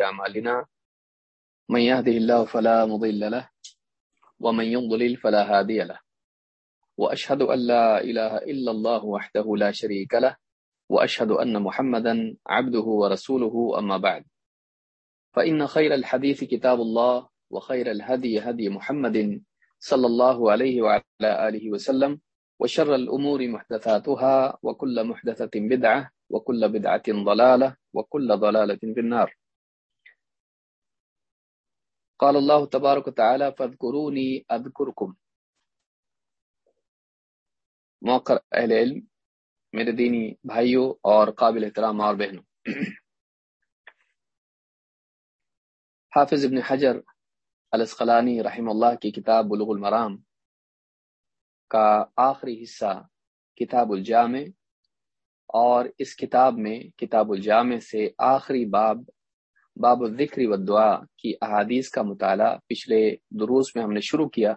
أعمالنا من يهده الله فلا مضل له، ومن يضلل فلا هادي له. وأشهد أن لا إله إلا الله وحده لا شريك له، وأشهد أن محمدا عبده ورسوله، أما بعد. فإن خير الحديث كتاب الله، وخير الهدي هدي محمد صلى الله عليه وعلى آله وسلم، وشر الأمور محدثاتها، وكل محدثة بدعة وكل بدعة ضلالة وكل ضلالة في النار. قال الله تبارك وتعالى فاذكروني أذكركم. موقر اہل علم، میرے دینی بھائیوں اور قابل احترام اور بہنوں. حافظ ابن حجر الاسقلانی رحم اللہ کی کتاب بلغ المرام کا آخری حصہ کتاب الجامع اور اس کتاب میں، کتاب الجامع سے آخری باب باب الذکر و دعا کی احادیث کا مطالعہ پچھلے دروس میں ہم نے شروع کیا۔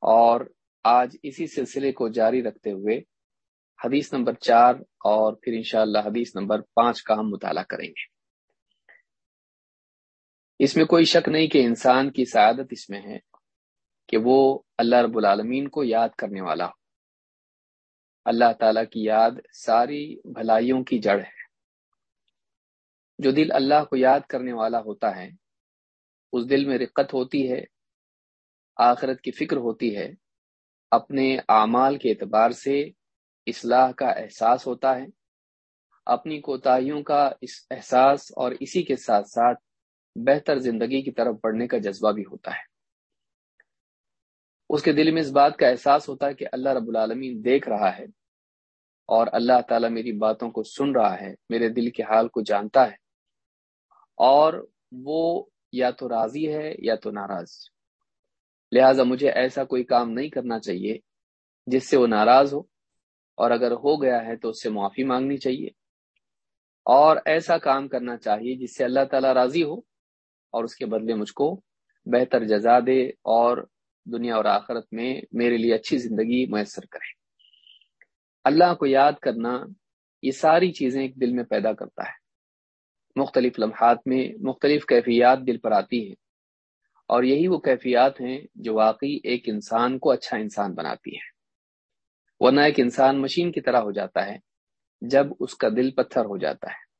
اور آج اسی سلسلے کو جاری رکھتے ہوئے حدیث نمبر چار اور پھر انشاءاللہ حدیث نمبر پانچ کا ہم مطالعہ کریں گے۔ اس میں کوئی شک نہیں کہ انسان کی سعادت اس میں ہے کہ وہ اللہ رب العالمین کو یاد کرنے والا ہو۔ اللہ تعالی کی یاد ساری بھلائیوں کی جڑ ہے۔ جو دل اللہ کو یاد کرنے والا ہوتا ہے، اس دل میں رقت ہوتی ہے، آخرت کی فکر ہوتی ہے، اپنے اعمال کے اعتبار سے اصلاح کا احساس ہوتا ہے۔ اپنی کوتاہیوں کا اس احساس اور اسی کے ساتھ ساتھ بہتر زندگی کی طرف بڑھنے کا جذبہ بھی ہوتا ہے۔ اس کے دل میں اس بات کا احساس ہوتا ہے کہ اللہ رب العالمین دیکھ رہا ہے اور اللہ تعالیٰ میری باتوں کو سن رہا ہے، میرے دل کے حال کو جانتا ہے اور وہ یا تو راضی ہے یا تو ناراض۔ لہٰذا مجھے ایسا کوئی کام نہیں کرنا چاہیے جس سے وہ ناراض ہو اور اگر ہو گیا ہے تو اس سے معافی مانگنی چاہیے۔ اور ایسا کام کرنا چاہیے جس سے اللہ تعالیٰ راضی ہو اور اس کے بدلے مجھ کو بہتر جزا دے اور دنیا اور آخرت میں میرے لیے اچھی زندگی میسر کرے۔ اللہ کو یاد کرنا یہ ساری چیزیں ایک دل میں پیدا کرتا ہے۔ مختلف لمحات میں مختلف کیفیات دل پر آتی ہیں اور یہی وہ کیفیات ہیں جو واقعی ایک انسان کو اچھا انسان بناتی ہے ورنہ ایک انسان مشین کی طرح ہو جاتا ہے جب اس کا دل پتھر ہو جاتا ہے۔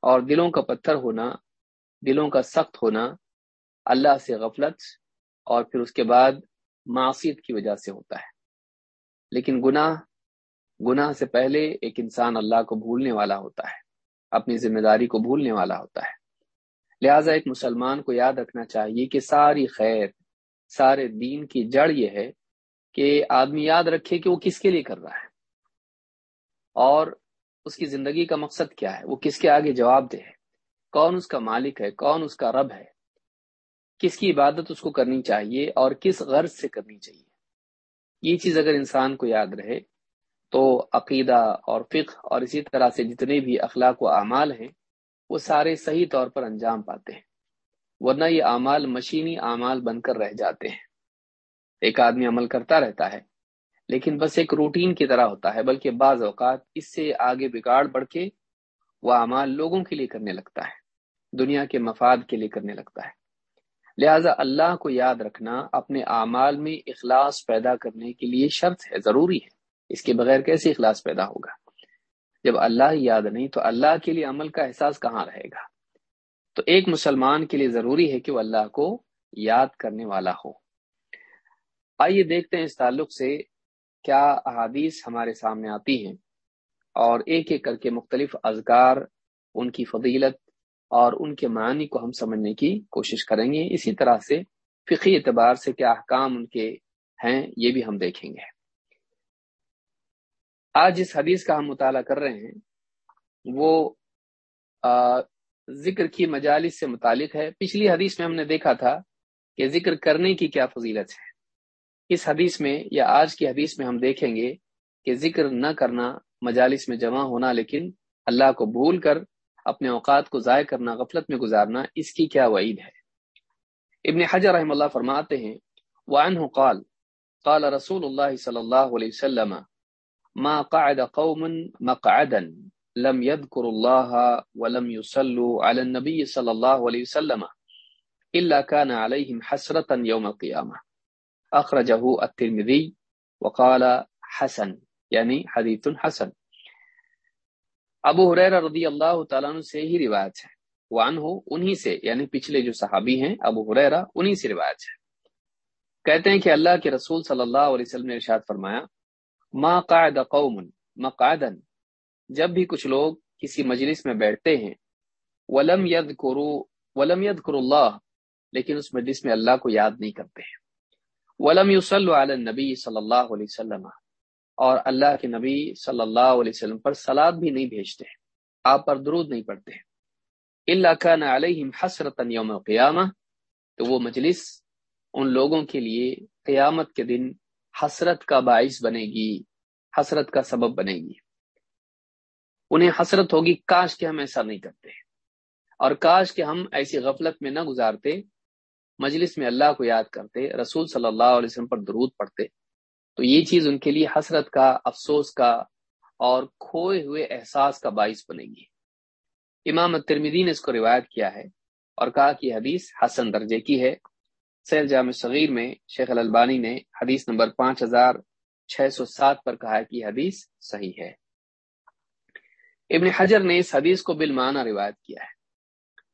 اور دلوں کا پتھر ہونا، دلوں کا سخت ہونا اللہ سے غفلت اور پھر اس کے بعد معاشیت کی وجہ سے ہوتا ہے۔ لیکن گناہ گناہ سے پہلے ایک انسان اللہ کو بھولنے والا ہوتا ہے، اپنی ذمہ داری کو بھولنے والا ہوتا ہے۔ لہٰذا ایک مسلمان کو یاد رکھنا چاہیے کہ ساری خیر، سارے دین کی جڑ یہ ہے کہ آدمی یاد رکھے کہ وہ کس کے لیے کر رہا ہے۔ اور اس کی زندگی کا مقصد کیا ہے؟ وہ کس کے آگے جواب دے ہے؟ کون اس کا مالک ہے؟ کون اس کا رب ہے؟ کس کی عبادت اس کو کرنی چاہیے اور کس غرض سے کرنی چاہیے؟ یہ چیز اگر انسان کو یاد رہے تو عقیدہ اور فقہ اور اسی طرح سے جتنے بھی اخلاق و اعمال ہیں، وہ سارے صحیح طور پر انجام پاتے ہیں۔ ورنہ یہ اعمال مشینی اعمال بن کر رہ جاتے ہیں۔ ایک آدمی عمل کرتا رہتا ہے، لیکن بس ایک روٹین کی طرح ہوتا ہے، بلکہ بعض اوقات اس سے آگے بگاڑ بڑھ کے وہ اعمال لوگوں کے لیے کرنے لگتا ہے، دنیا کے مفاد کے لیے کرنے لگتا ہے۔ لہٰذا اللہ کو یاد رکھنا اپنے اعمال میں اخلاص پیدا کرنے کے لیے شرط ہے، ضروری ہے۔ اس کے بغیر کیسے اخلاص پیدا ہوگا؟ جب اللہ یاد نہیں تو اللہ کے لیے عمل کا احساس کہاں رہے گا؟ تو ایک مسلمان کے لیے ضروری ہے کہ وہ اللہ کو یاد کرنے والا ہو۔ آئیے دیکھتے ہیں اس تعلق سے کیا احادیث ہمارے سامنے آتی ہیں اور ایک ایک کر کے مختلف اذکار، ان کی فضیلت اور ان کے معنی کو ہم سمجھنے کی کوشش کریں گے۔ اسی طرح سے فقی اعتبار سے کیا احکام ان کے ہیں، یہ بھی ہم دیکھیں گے۔ آج جس حدیث کا ہم مطالعہ کر رہے ہیں، وہ ذکر کی مجالس سے متعلق ہے۔ پچھلی حدیث میں ہم نے دیکھا تھا کہ ذکر کرنے کی کیا فضیلت ہے۔ اس حدیث میں یا آج کی حدیث میں ہم دیکھیں گے کہ ذکر نہ کرنا مجالس میں جمع ہونا، لیکن اللہ کو بھول کر اپنے اوقات کو ضائع کرنا، غفلت میں گزارنا، اس کی کیا وعید ہے؟ ابن حجر رحم اللہ فرماتے ہیں، وعنہ قال قال رسول اللہ صلی اللہ علیہ وسلم، ما قعد قوم مقعدا لم يذكر الله ولم يصلوا على النبي صلى الله عليه وسلم إلا كان عليهم حسرة يوم القيامة. أخرجه الترمذي وقال حسن یعنی حدیث حسن. ابو حریر رضی اللہ تعالیٰ عنہ سے ہی روایت ہے۔ وان ہو انہی سے یعنی پچھلے جو صحابی ہیں، ابو حریرہ انہی سے روایت ہے۔ کہتے ہیں کہ اللہ کے رسول صلی اللہ علیہ وسلم نے ارشاد فرمایا، ما قاعد قوم مقعدا جب بھی کچھ لوگ کسی مجلس میں بیٹھتے ہیں، ولم يذكروا ولم يذكروا اللہ لیکن اس مجلس میں اللہ کو یاد نہیں کرتے۔ ہیں ولم يصلوا علی النبی صلی اللہ علیہ وسلم اور اللہ کے نبی صلی اللہ علیہ وسلم پر سلاد بھی نہیں بھیجتے آپ پر درود نہیں پڑھتے اللہ کا نہ علیہم حسرت یوم قیامہ تو وہ مجلس ان لوگوں کے لیے قیامت کے دن حسرت کا باعث بنے گی، حسرت کا سبب بنے گی۔ انہیں حسرت ہوگی کاش کہ ہم ایسا نہیں کرتے۔ اور کاش کہ ہم ایسی غفلت میں نہ گزارتے، مجلس میں اللہ کو یاد کرتے، رسول صلی اللہ علیہ وسلم پر درود پڑھتے۔ تو یہ چیز ان کے لیے حسرت کا، افسوس کا اور کھوئے ہوئے احساس کا باعث بنے گی۔ امام ترمیدی نے اس کو روایت کیا ہے اور کہا کہ حدیث حسن درجے کی ہے۔ سیر جامع صغیر میں شیخ الالبانی نے حدیث نمبر پانچ ہزار چھ سو سات پر کہا کہ حدیث صحیح ہے۔ ابن حجر نے اس حدیث کو بالمانہ روایت کیا ہے۔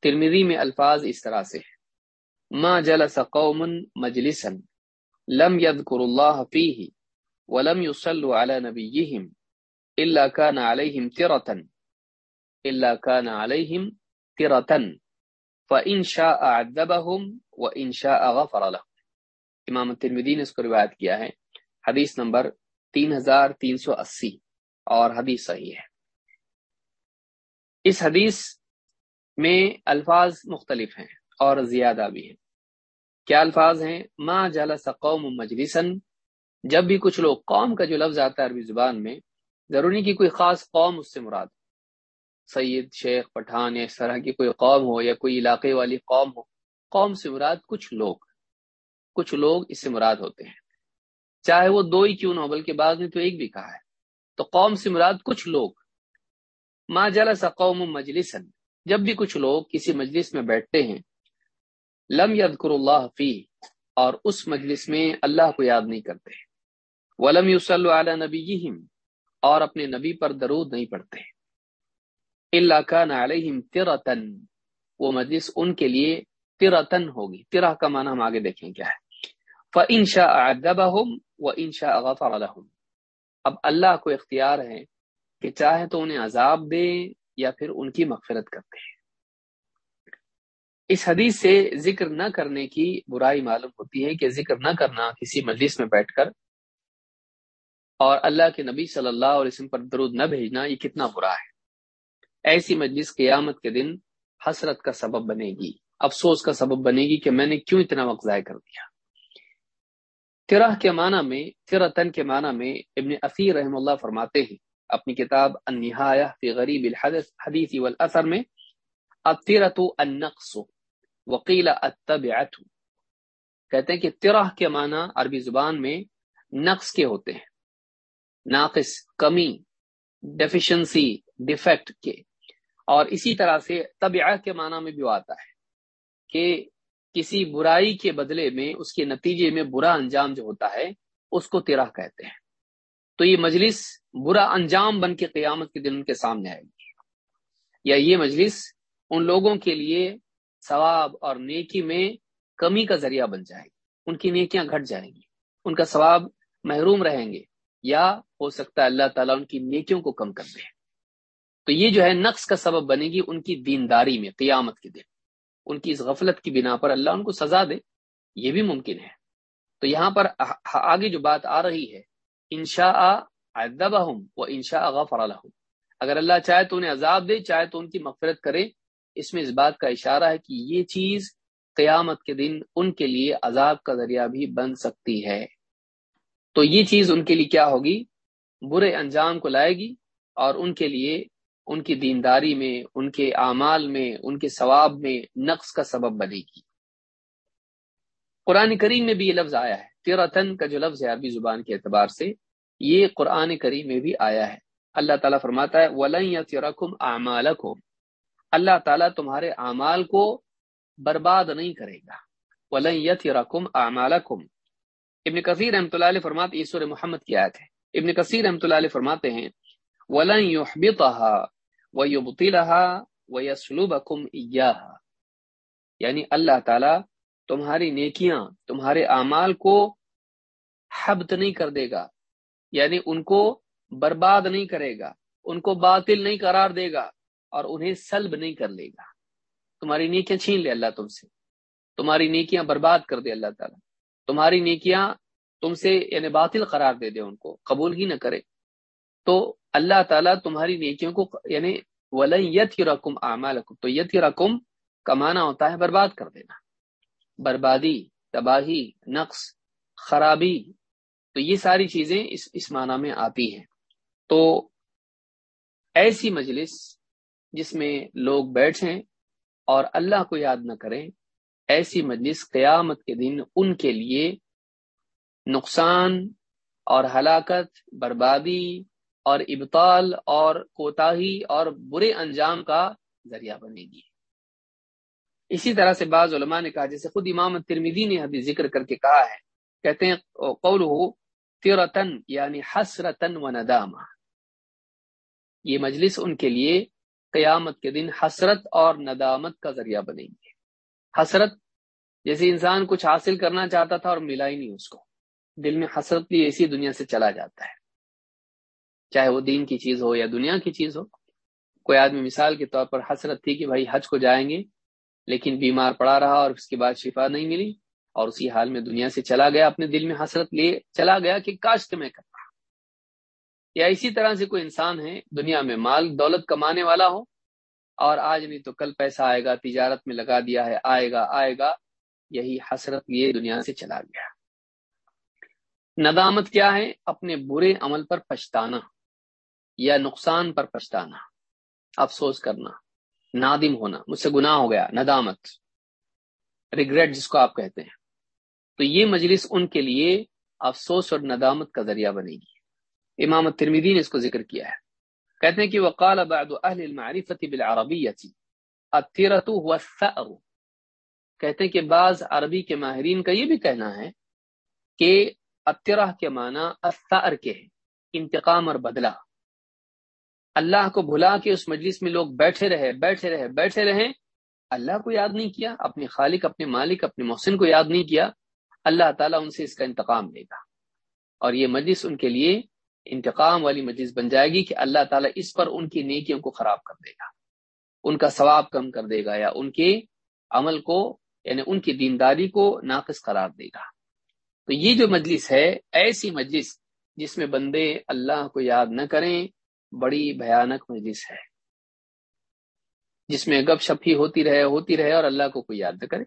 ترمیدی میں الفاظ اس طرح سے ما جلس قوم مجلسا۔ لم يذكر الله فيه ولم يصلوا على نبيهم إلا كان عليهم ترة. إلا كان عليهم ترة. فإن شاء عذبهم وإن شاء غفر لهم. امام الترمذی نے اس کو روایت کیا ہے. حدیث نمبر تین ہزار تین سو اسی اور حدیث صحیح ہے. اس حدیث میں الفاظ مختلف ہیں اور زیادہ بھی ہیں. کیا الفاظ ہیں؟ ما جلس قوم مجلسن جب بھی کچھ لوگ قوم کا جو لفظ آتا ہے عربی زبان میں، ضروری کی کوئی خاص قوم اس سے مراد سید، شیخ، پٹھان، یا اس طرح کی کوئی قوم ہو یا کوئی علاقے والی قوم ہو، قوم سے مراد کچھ لوگ۔ کچھ لوگ اس سے مراد ہوتے ہیں۔ چاہے وہ دو ہی کیوں نہ ہو، بلکہ بعض نے تو ایک بھی کہا ہے۔ تو قوم سے مراد کچھ لوگ۔ ما جلس قوم مجلسن جب بھی کچھ لوگ کسی مجلس میں بیٹھتے ہیں لم یذکر اللہ فی اور اس مجلس میں اللہ کو یاد نہیں کرتے۔ ولم یصلوا علی نبیہم اور اپنے نبی پر درود نہیں پڑھتے۔ اللہ کان علیہم ترتن وہ مجلس ان کے لیے ترتن ہوگی۔ ترہ کا معنی ہم آگے دیکھیں کیا ہے۔ فَإِن شَاءَ عَذَّبَهُمْ وَإِن شَاءَ غَفَرَ لَهُمْ۔ اب اللہ کو اختیار ہے کہ چاہے تو انہیں عذاب دے یا پھر ان کی مغفرت کرتے۔ ہیں اس حدیث سے ذکر نہ کرنے کی برائی معلوم ہوتی ہے کہ ذکر نہ کرنا کسی مجلس میں بیٹھ کر اور اللہ کے نبی صلی اللہ علیہ وسلم پر درود نہ بھیجنا، یہ کتنا برا ہے۔ ایسی مجلس قیامت کے دن حسرت کا سبب بنے گی، افسوس کا سبب بنے گی کہ میں نے کیوں اتنا وقت ضائع کر دیا۔ ترہ کے معنی میں، ترتن کے معنی میں ابن اثیر رحم اللہ فرماتے ہیں، اپنی کتاب النہایہ فی غریب الحدث حدیث والاثر میں النقص۔ وکیل کہتے ہیں کہ ترہ کے معنی عربی زبان میں نقص کے ہوتے ہیں۔ ناقص، کمی ڈیفیشنسی ڈیفیکٹ کے۔ اور اسی طرح سے طبع کے معنی میں بھی آتا ہے کہ کسی برائی کے بدلے میں، اس کے نتیجے میں برا انجام جو ہوتا ہے، اس کو تیرہ کہتے ہیں۔ تو یہ مجلس برا انجام بن کے قیامت کے دن ان کے سامنے آئے گی۔ یا یہ مجلس ان لوگوں کے لیے ثواب اور نیکی میں کمی کا ذریعہ بن جائے گی۔ ان کی نیکیاں گھٹ جائیں گی۔ ان کا ثواب محروم رہیں گے یا ہو سکتا ہے اللہ تعالیٰ ان کی نیکیوں کو کم کر دے۔ تو یہ جو ہے نقص کا سبب بنے گی ان کی دینداری میں، قیامت کے دن۔ ان کی اس غفلت کی بنا پر اللہ ان کو سزا دے۔ یہ بھی ممکن ہے۔ تو یہاں پر آگے جو بات آ رہی ہے، انشاء ادب ہوں وہ انشاء غفر اگر اللہ چاہے تو انہیں عذاب دے، چاہے تو ان کی مغفرت کرے۔ اس میں اس بات کا اشارہ ہے کہ یہ چیز قیامت کے دن ان کے لیے عذاب کا ذریعہ بھی بن سکتی ہے۔ تو یہ چیز ان کے لیے کیا ہوگی؟ برے انجام کو لائے گی اور ان کے لیے ان کی دینداری میں، ان کے اعمال میں، ان کے ثواب میں نقص کا سبب بنے گی۔ قرآن کریم میں بھی یہ لفظ آیا ہے۔ تیرتن کا جو لفظ ہے عربی زبان کے اعتبار سے، یہ قرآن کریم میں بھی آیا ہے۔ اللہ تعالیٰ فرماتا ہے ولم اللہ تعالیٰ تمہارے اعمال کو برباد نہیں کرے گا۔ ولن رقم اعمالکم ابن کثیر رحمۃ اللہ علیہ فرماتے عیسور محمد کی آیت ہے۔ ابن کثیر رحمۃ اللہ علیہ فرماتے ہیں، ولن يحبطها ويبطلها ويسلبكم اياها یعنی اللہ تعالیٰ تمہاری نیکیاں، تمہارے اعمال کو حبت نہیں کر دے گا۔ یعنی ان کو برباد نہیں کرے گا، ان کو باطل نہیں قرار دے گا۔ اور انہیں سلب نہیں کر لے گا۔ تمہاری نیکیاں چھین لے اللہ تم سے۔ تمہاری نیکیاں برباد کر دے اللہ تعالیٰ۔ تمہاری نیکیاں تم سے یعنی باطل قرار دے دے ان کو۔ قبول ہی نہ کرے۔ تو اللہ تعالیٰ تمہاری نیکیوں کو یعنی ولن یت رقم اعمالکم تو یت رقم کمانا ہوتا ہے برباد کر دینا۔ بربادی، تباہی، نقص، خرابی، تو یہ ساری چیزیں اس اس معنی میں آتی ہیں۔ تو ایسی مجلس جس میں لوگ بیٹھیں اور اللہ کو یاد نہ کریں، ایسی مجلس قیامت کے دن ان کے لیے نقصان اور ہلاکت، بربادی اور ابطال اور کوتاہی اور برے انجام کا ذریعہ بنے گی۔ اسی طرح سے بعض علماء نے کہا، جیسے خود امام ترمیدی نے حدیث ذکر کر کے کہا ہے، کہتے ہیں قول ہو تیرتن یعنی حسرتن و ندامہ یہ مجلس ان کے لیے قیامت کے دن حسرت اور ندامت کا ذریعہ بنے گی حسرت جیسے انسان کچھ حاصل کرنا چاہتا تھا اور ملا ہی نہیں اس کو۔ دل میں حسرت بھی ایسی دنیا سے چلا جاتا ہے۔ چاہے وہ دین کی چیز ہو یا دنیا کی چیز ہو۔ کوئی آدمی مثال کے طور پر حسرت تھی کہ بھائی حج کو جائیں گے، لیکن بیمار پڑا رہا اور اس کے بعد شفا نہیں ملی اور اسی حال میں دنیا سے چلا گیا، اپنے دل میں حسرت لیے چلا گیا کہ کاش میں کرتا۔ یا اسی طرح سے کوئی انسان ہے دنیا میں مال دولت کمانے والا ہو اور آج نہیں تو کل پیسہ آئے گا، تجارت میں لگا دیا ہے، آئے گا آئے گا، یہی حسرت لیے دنیا سے چلا گیا۔ ندامت کیا ہے؟ اپنے برے عمل پر پچھتانا یا نقصان پر پچھتانا۔ افسوس کرنا، نادم ہونا، مجھ سے گناہ ہو گیا، ندامت۔ ریگریٹ جس کو آپ کہتے ہیں۔ تو یہ مجلس ان کے لیے افسوس اور ندامت کا ذریعہ بنے گی۔ امام ترمیدی نے اس کو ذکر کیا ہے۔ کہتے ہیں کہ وقال بعد اہل المعرفت بالعربیت التیرت هو الثأر۔ کہتے ہیں کہ بعض عربی کے ماہرین کا یہ بھی کہنا ہے کہ اترہ کے معنی الثأر کے ہیں، انتقام اور بدلہ۔ اللہ کو بھلا کے اس مجلس میں لوگ بیٹھے رہے بیٹھے رہے بیٹھے رہے۔ اللہ کو یاد نہیں کیا، اپنے خالق، اپنے مالک، اپنے محسن کو یاد نہیں کیا۔ اللہ تعالیٰ ان سے اس کا انتقام لے گا۔ اور یہ مجلس ان کے لیے انتقام والی مجلس بن جائے گی کہ اللہ تعالیٰ اس پر ان کی نیکیوں کو خراب کر دے گا۔ ان کا ثواب کم کر دے گا یا ان کے عمل کو یعنی ان کی دینداری کو ناقص قرار دے گا۔ تو یہ جو مجلس ہے، ایسی مجلس جس میں بندے اللہ کو یاد نہ کریں، بڑی بھیانک مجلس ہے۔ جس میں گپ شپ ہی ہوتی رہے ہوتی رہے اور اللہ کو کوئی یاد نہ کرے۔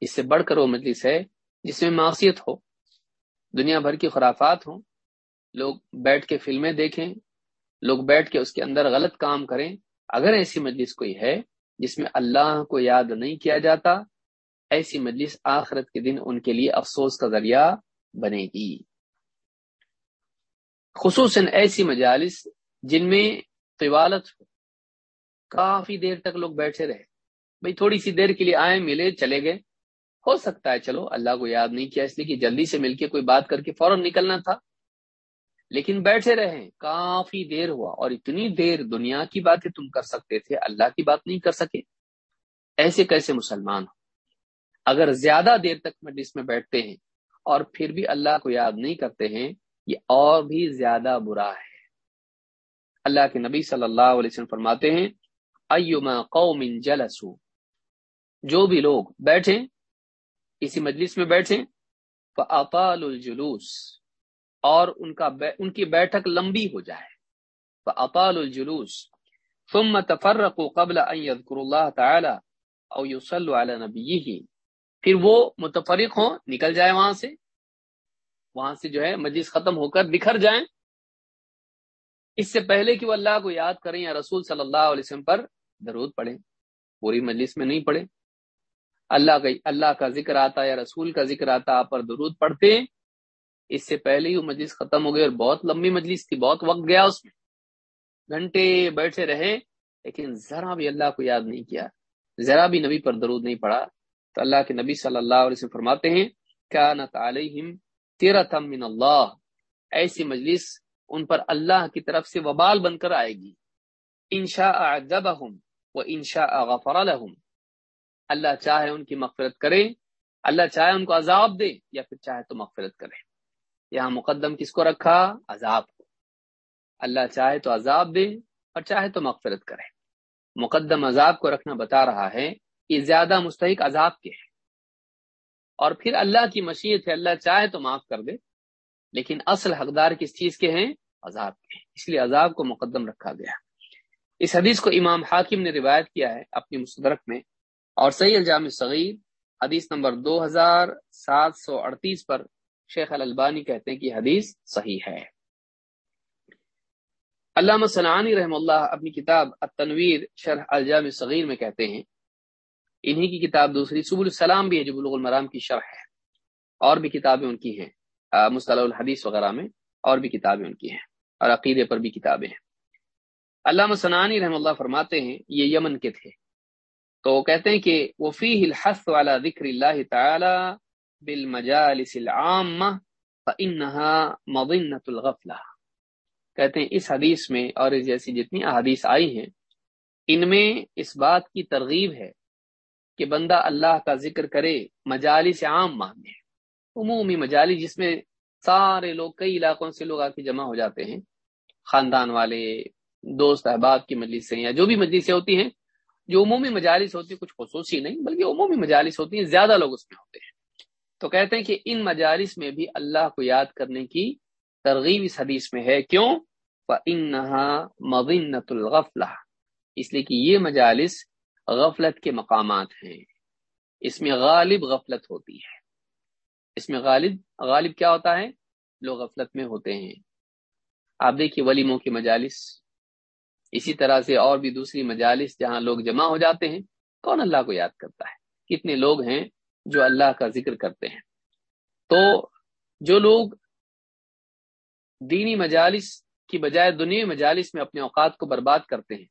اس سے بڑھ کر وہ مجلس ہے جس میں معاشیت ہو، دنیا بھر کی خرافات ہوں لوگ بیٹھ کے فلمیں دیکھیں، لوگ بیٹھ کے اس کے اندر غلط کام کریں۔ اگر ایسی مجلس کوئی ہے جس میں اللہ کو یاد نہیں کیا جاتا، ایسی مجلس آخرت کے دن ان کے لیے افسوس کا ذریعہ بنے گی۔ خصوصاً ایسی مجالس جن میں طوالت ہو کافی دیر تک لوگ بیٹھے رہے۔ بھئی تھوڑی سی دیر کے لیے آئے، ملے، چلے گئے۔ ہو سکتا ہے، چلو اللہ کو یاد نہیں کیا، اس لیے کہ جلدی سے مل کے کوئی بات کر کے فوراً نکلنا تھا۔ لیکن بیٹھے رہے کافی دیر ہوا اور اتنی دیر دنیا کی باتیں تم کر سکتے تھے، اللہ کی بات نہیں کر سکے۔ ایسے کیسے مسلمان ہو اگر زیادہ دیر تک مجلس میں بیٹھتے ہیں اور پھر بھی اللہ کو یاد نہیں کرتے ہیں، یہ اور بھی زیادہ برا ہے۔ اللہ کے نبی صلی اللہ علیہ وسلم فرماتے ہیں، ایما قوم جلسو۔ جو بھی لوگ بیٹھیں، اسی مجلس میں بیٹھیں فاطال الجلوس۔ اور ان کا ان کی بیٹھک لمبی ہو جائے۔ فاطال الجلوس ثم تفرقوا قبل ان يذكروا الله تعالى او يصلوا على نبيه۔ پھر وہ متفرق ہوں، نکل جائے وہاں سے۔ وہاں سے جو ہے مجلس ختم ہو کر بکھر جائیں۔ اس سے پہلے کہ وہ اللہ کو یاد کریں یا رسول صلی اللہ علیہ وسلم پر درود پڑھیں، پوری مجلس میں نہیں پڑھے اللہ کا اللہ کا ذکر آتا یا رسول کا ذکر آتا، آپ پر درود پڑھتے۔ اس سے پہلے ہی وہ مجلس ختم ہو گئی اور بہت لمبی مجلس تھی، بہت وقت گیا اس میں۔ گھنٹے بیٹھے رہے، لیکن ذرا بھی اللہ کو یاد نہیں کیا۔ ذرا بھی نبی پر درود نہیں پڑا۔ تو اللہ کے نبی صلی اللہ علیہ وسلم فرماتے ہیں کیا من اللہ۔ ایسی مجلس ان پر اللہ کی طرف سے وبال بن کر آئے گی۔ انشا و انشا غفر لهم اللہ چاہے ان کی مغفرت کرے، اللہ چاہے ان کو عذاب دے یا پھر چاہے تو مغفرت کرے۔ یہاں مقدم کس کو رکھا؟ عذاب کو۔ اللہ چاہے تو عذاب دے اور چاہے تو مغفرت کرے۔ مقدم عذاب کو رکھنا بتا رہا ہے، یہ زیادہ مستحق عذاب کے ہے اور پھر اللہ کی مشیت ہے، اللہ چاہے تو معاف کر دے، لیکن اصل حقدار کس چیز کے ہیں؟ عذاب کے اس لیے عذاب کو مقدم رکھا گیا۔ اس حدیث کو امام حاکم نے روایت کیا ہے اپنی مستدرک میں، اور صحیح الجام صغیر حدیث نمبر دو ہزار سات سو اڑتیس پر شیخ الالبانی کہتے ہیں کہ حدیث صحیح ہے۔ علامہ صنعانی رحم اللہ اپنی کتاب التنویر شرح الجام صغیر میں کہتے ہیں، انہی کی کتاب دوسری سب السلام بھی ہے، جو بلوغ المرام کی شرح ہے۔ اور بھی کتابیں ان کی ہیں مصطلح الحدیث وغیرہ میں اور بھی کتابیں ان کی ہیں، اور عقیدے پر بھی کتابیں ہیں۔ علامہ صنعانی رحم اللہ فرماتے ہیں، یہ یمن کے تھے۔ تو وہ کہتے ہیں کہ وہ فی الحث والا ذکر اللہ تعالی بالمجالس العامہ فإنها مضنة الغفلہ۔ کہتے ہیں اس حدیث میں اور اس جیسی جتنی احادیث آئی ہیں، ان میں اس بات کی ترغیب ہے کہ بندہ اللہ کا ذکر کرے مجالس عام مانگے عمومی مجالس جس میں سارے لوگ، کئی علاقوں سے لوگ آ کے جمع ہو جاتے ہیں، خاندان والے، دوست احباب کی مجلسیں یا جو بھی مجلسیں ہوتی ہیں، جو عمومی مجالس ہوتی ہیں، کچھ خصوصی نہیں، بلکہ عمومی مجالس ہوتی ہیں، زیادہ لوگ اس میں ہوتے ہیں۔ تو کہتے ہیں کہ ان مجالس میں بھی اللہ کو یاد کرنے کی ترغیب اس حدیث میں ہے۔ کیوں؟ مبنت الغفلہ اس لیے کہ یہ مجالس غفلت کے مقامات ہیں۔ اس میں غالب غفلت ہوتی ہے۔ اس میں غالب غالب کیا ہوتا ہے؟ لوگ غفلت میں ہوتے ہیں۔ آپ دیکھیے ولیموں کی مجالس۔ اسی طرح سے اور بھی دوسری مجالس جہاں لوگ جمع ہو جاتے ہیں، کون اللہ کو یاد کرتا ہے؟ کتنے لوگ ہیں جو اللہ کا ذکر کرتے ہیں۔ تو جو لوگ دینی مجالس کی بجائے دنیا مجالس میں اپنے اوقات کو برباد کرتے ہیں،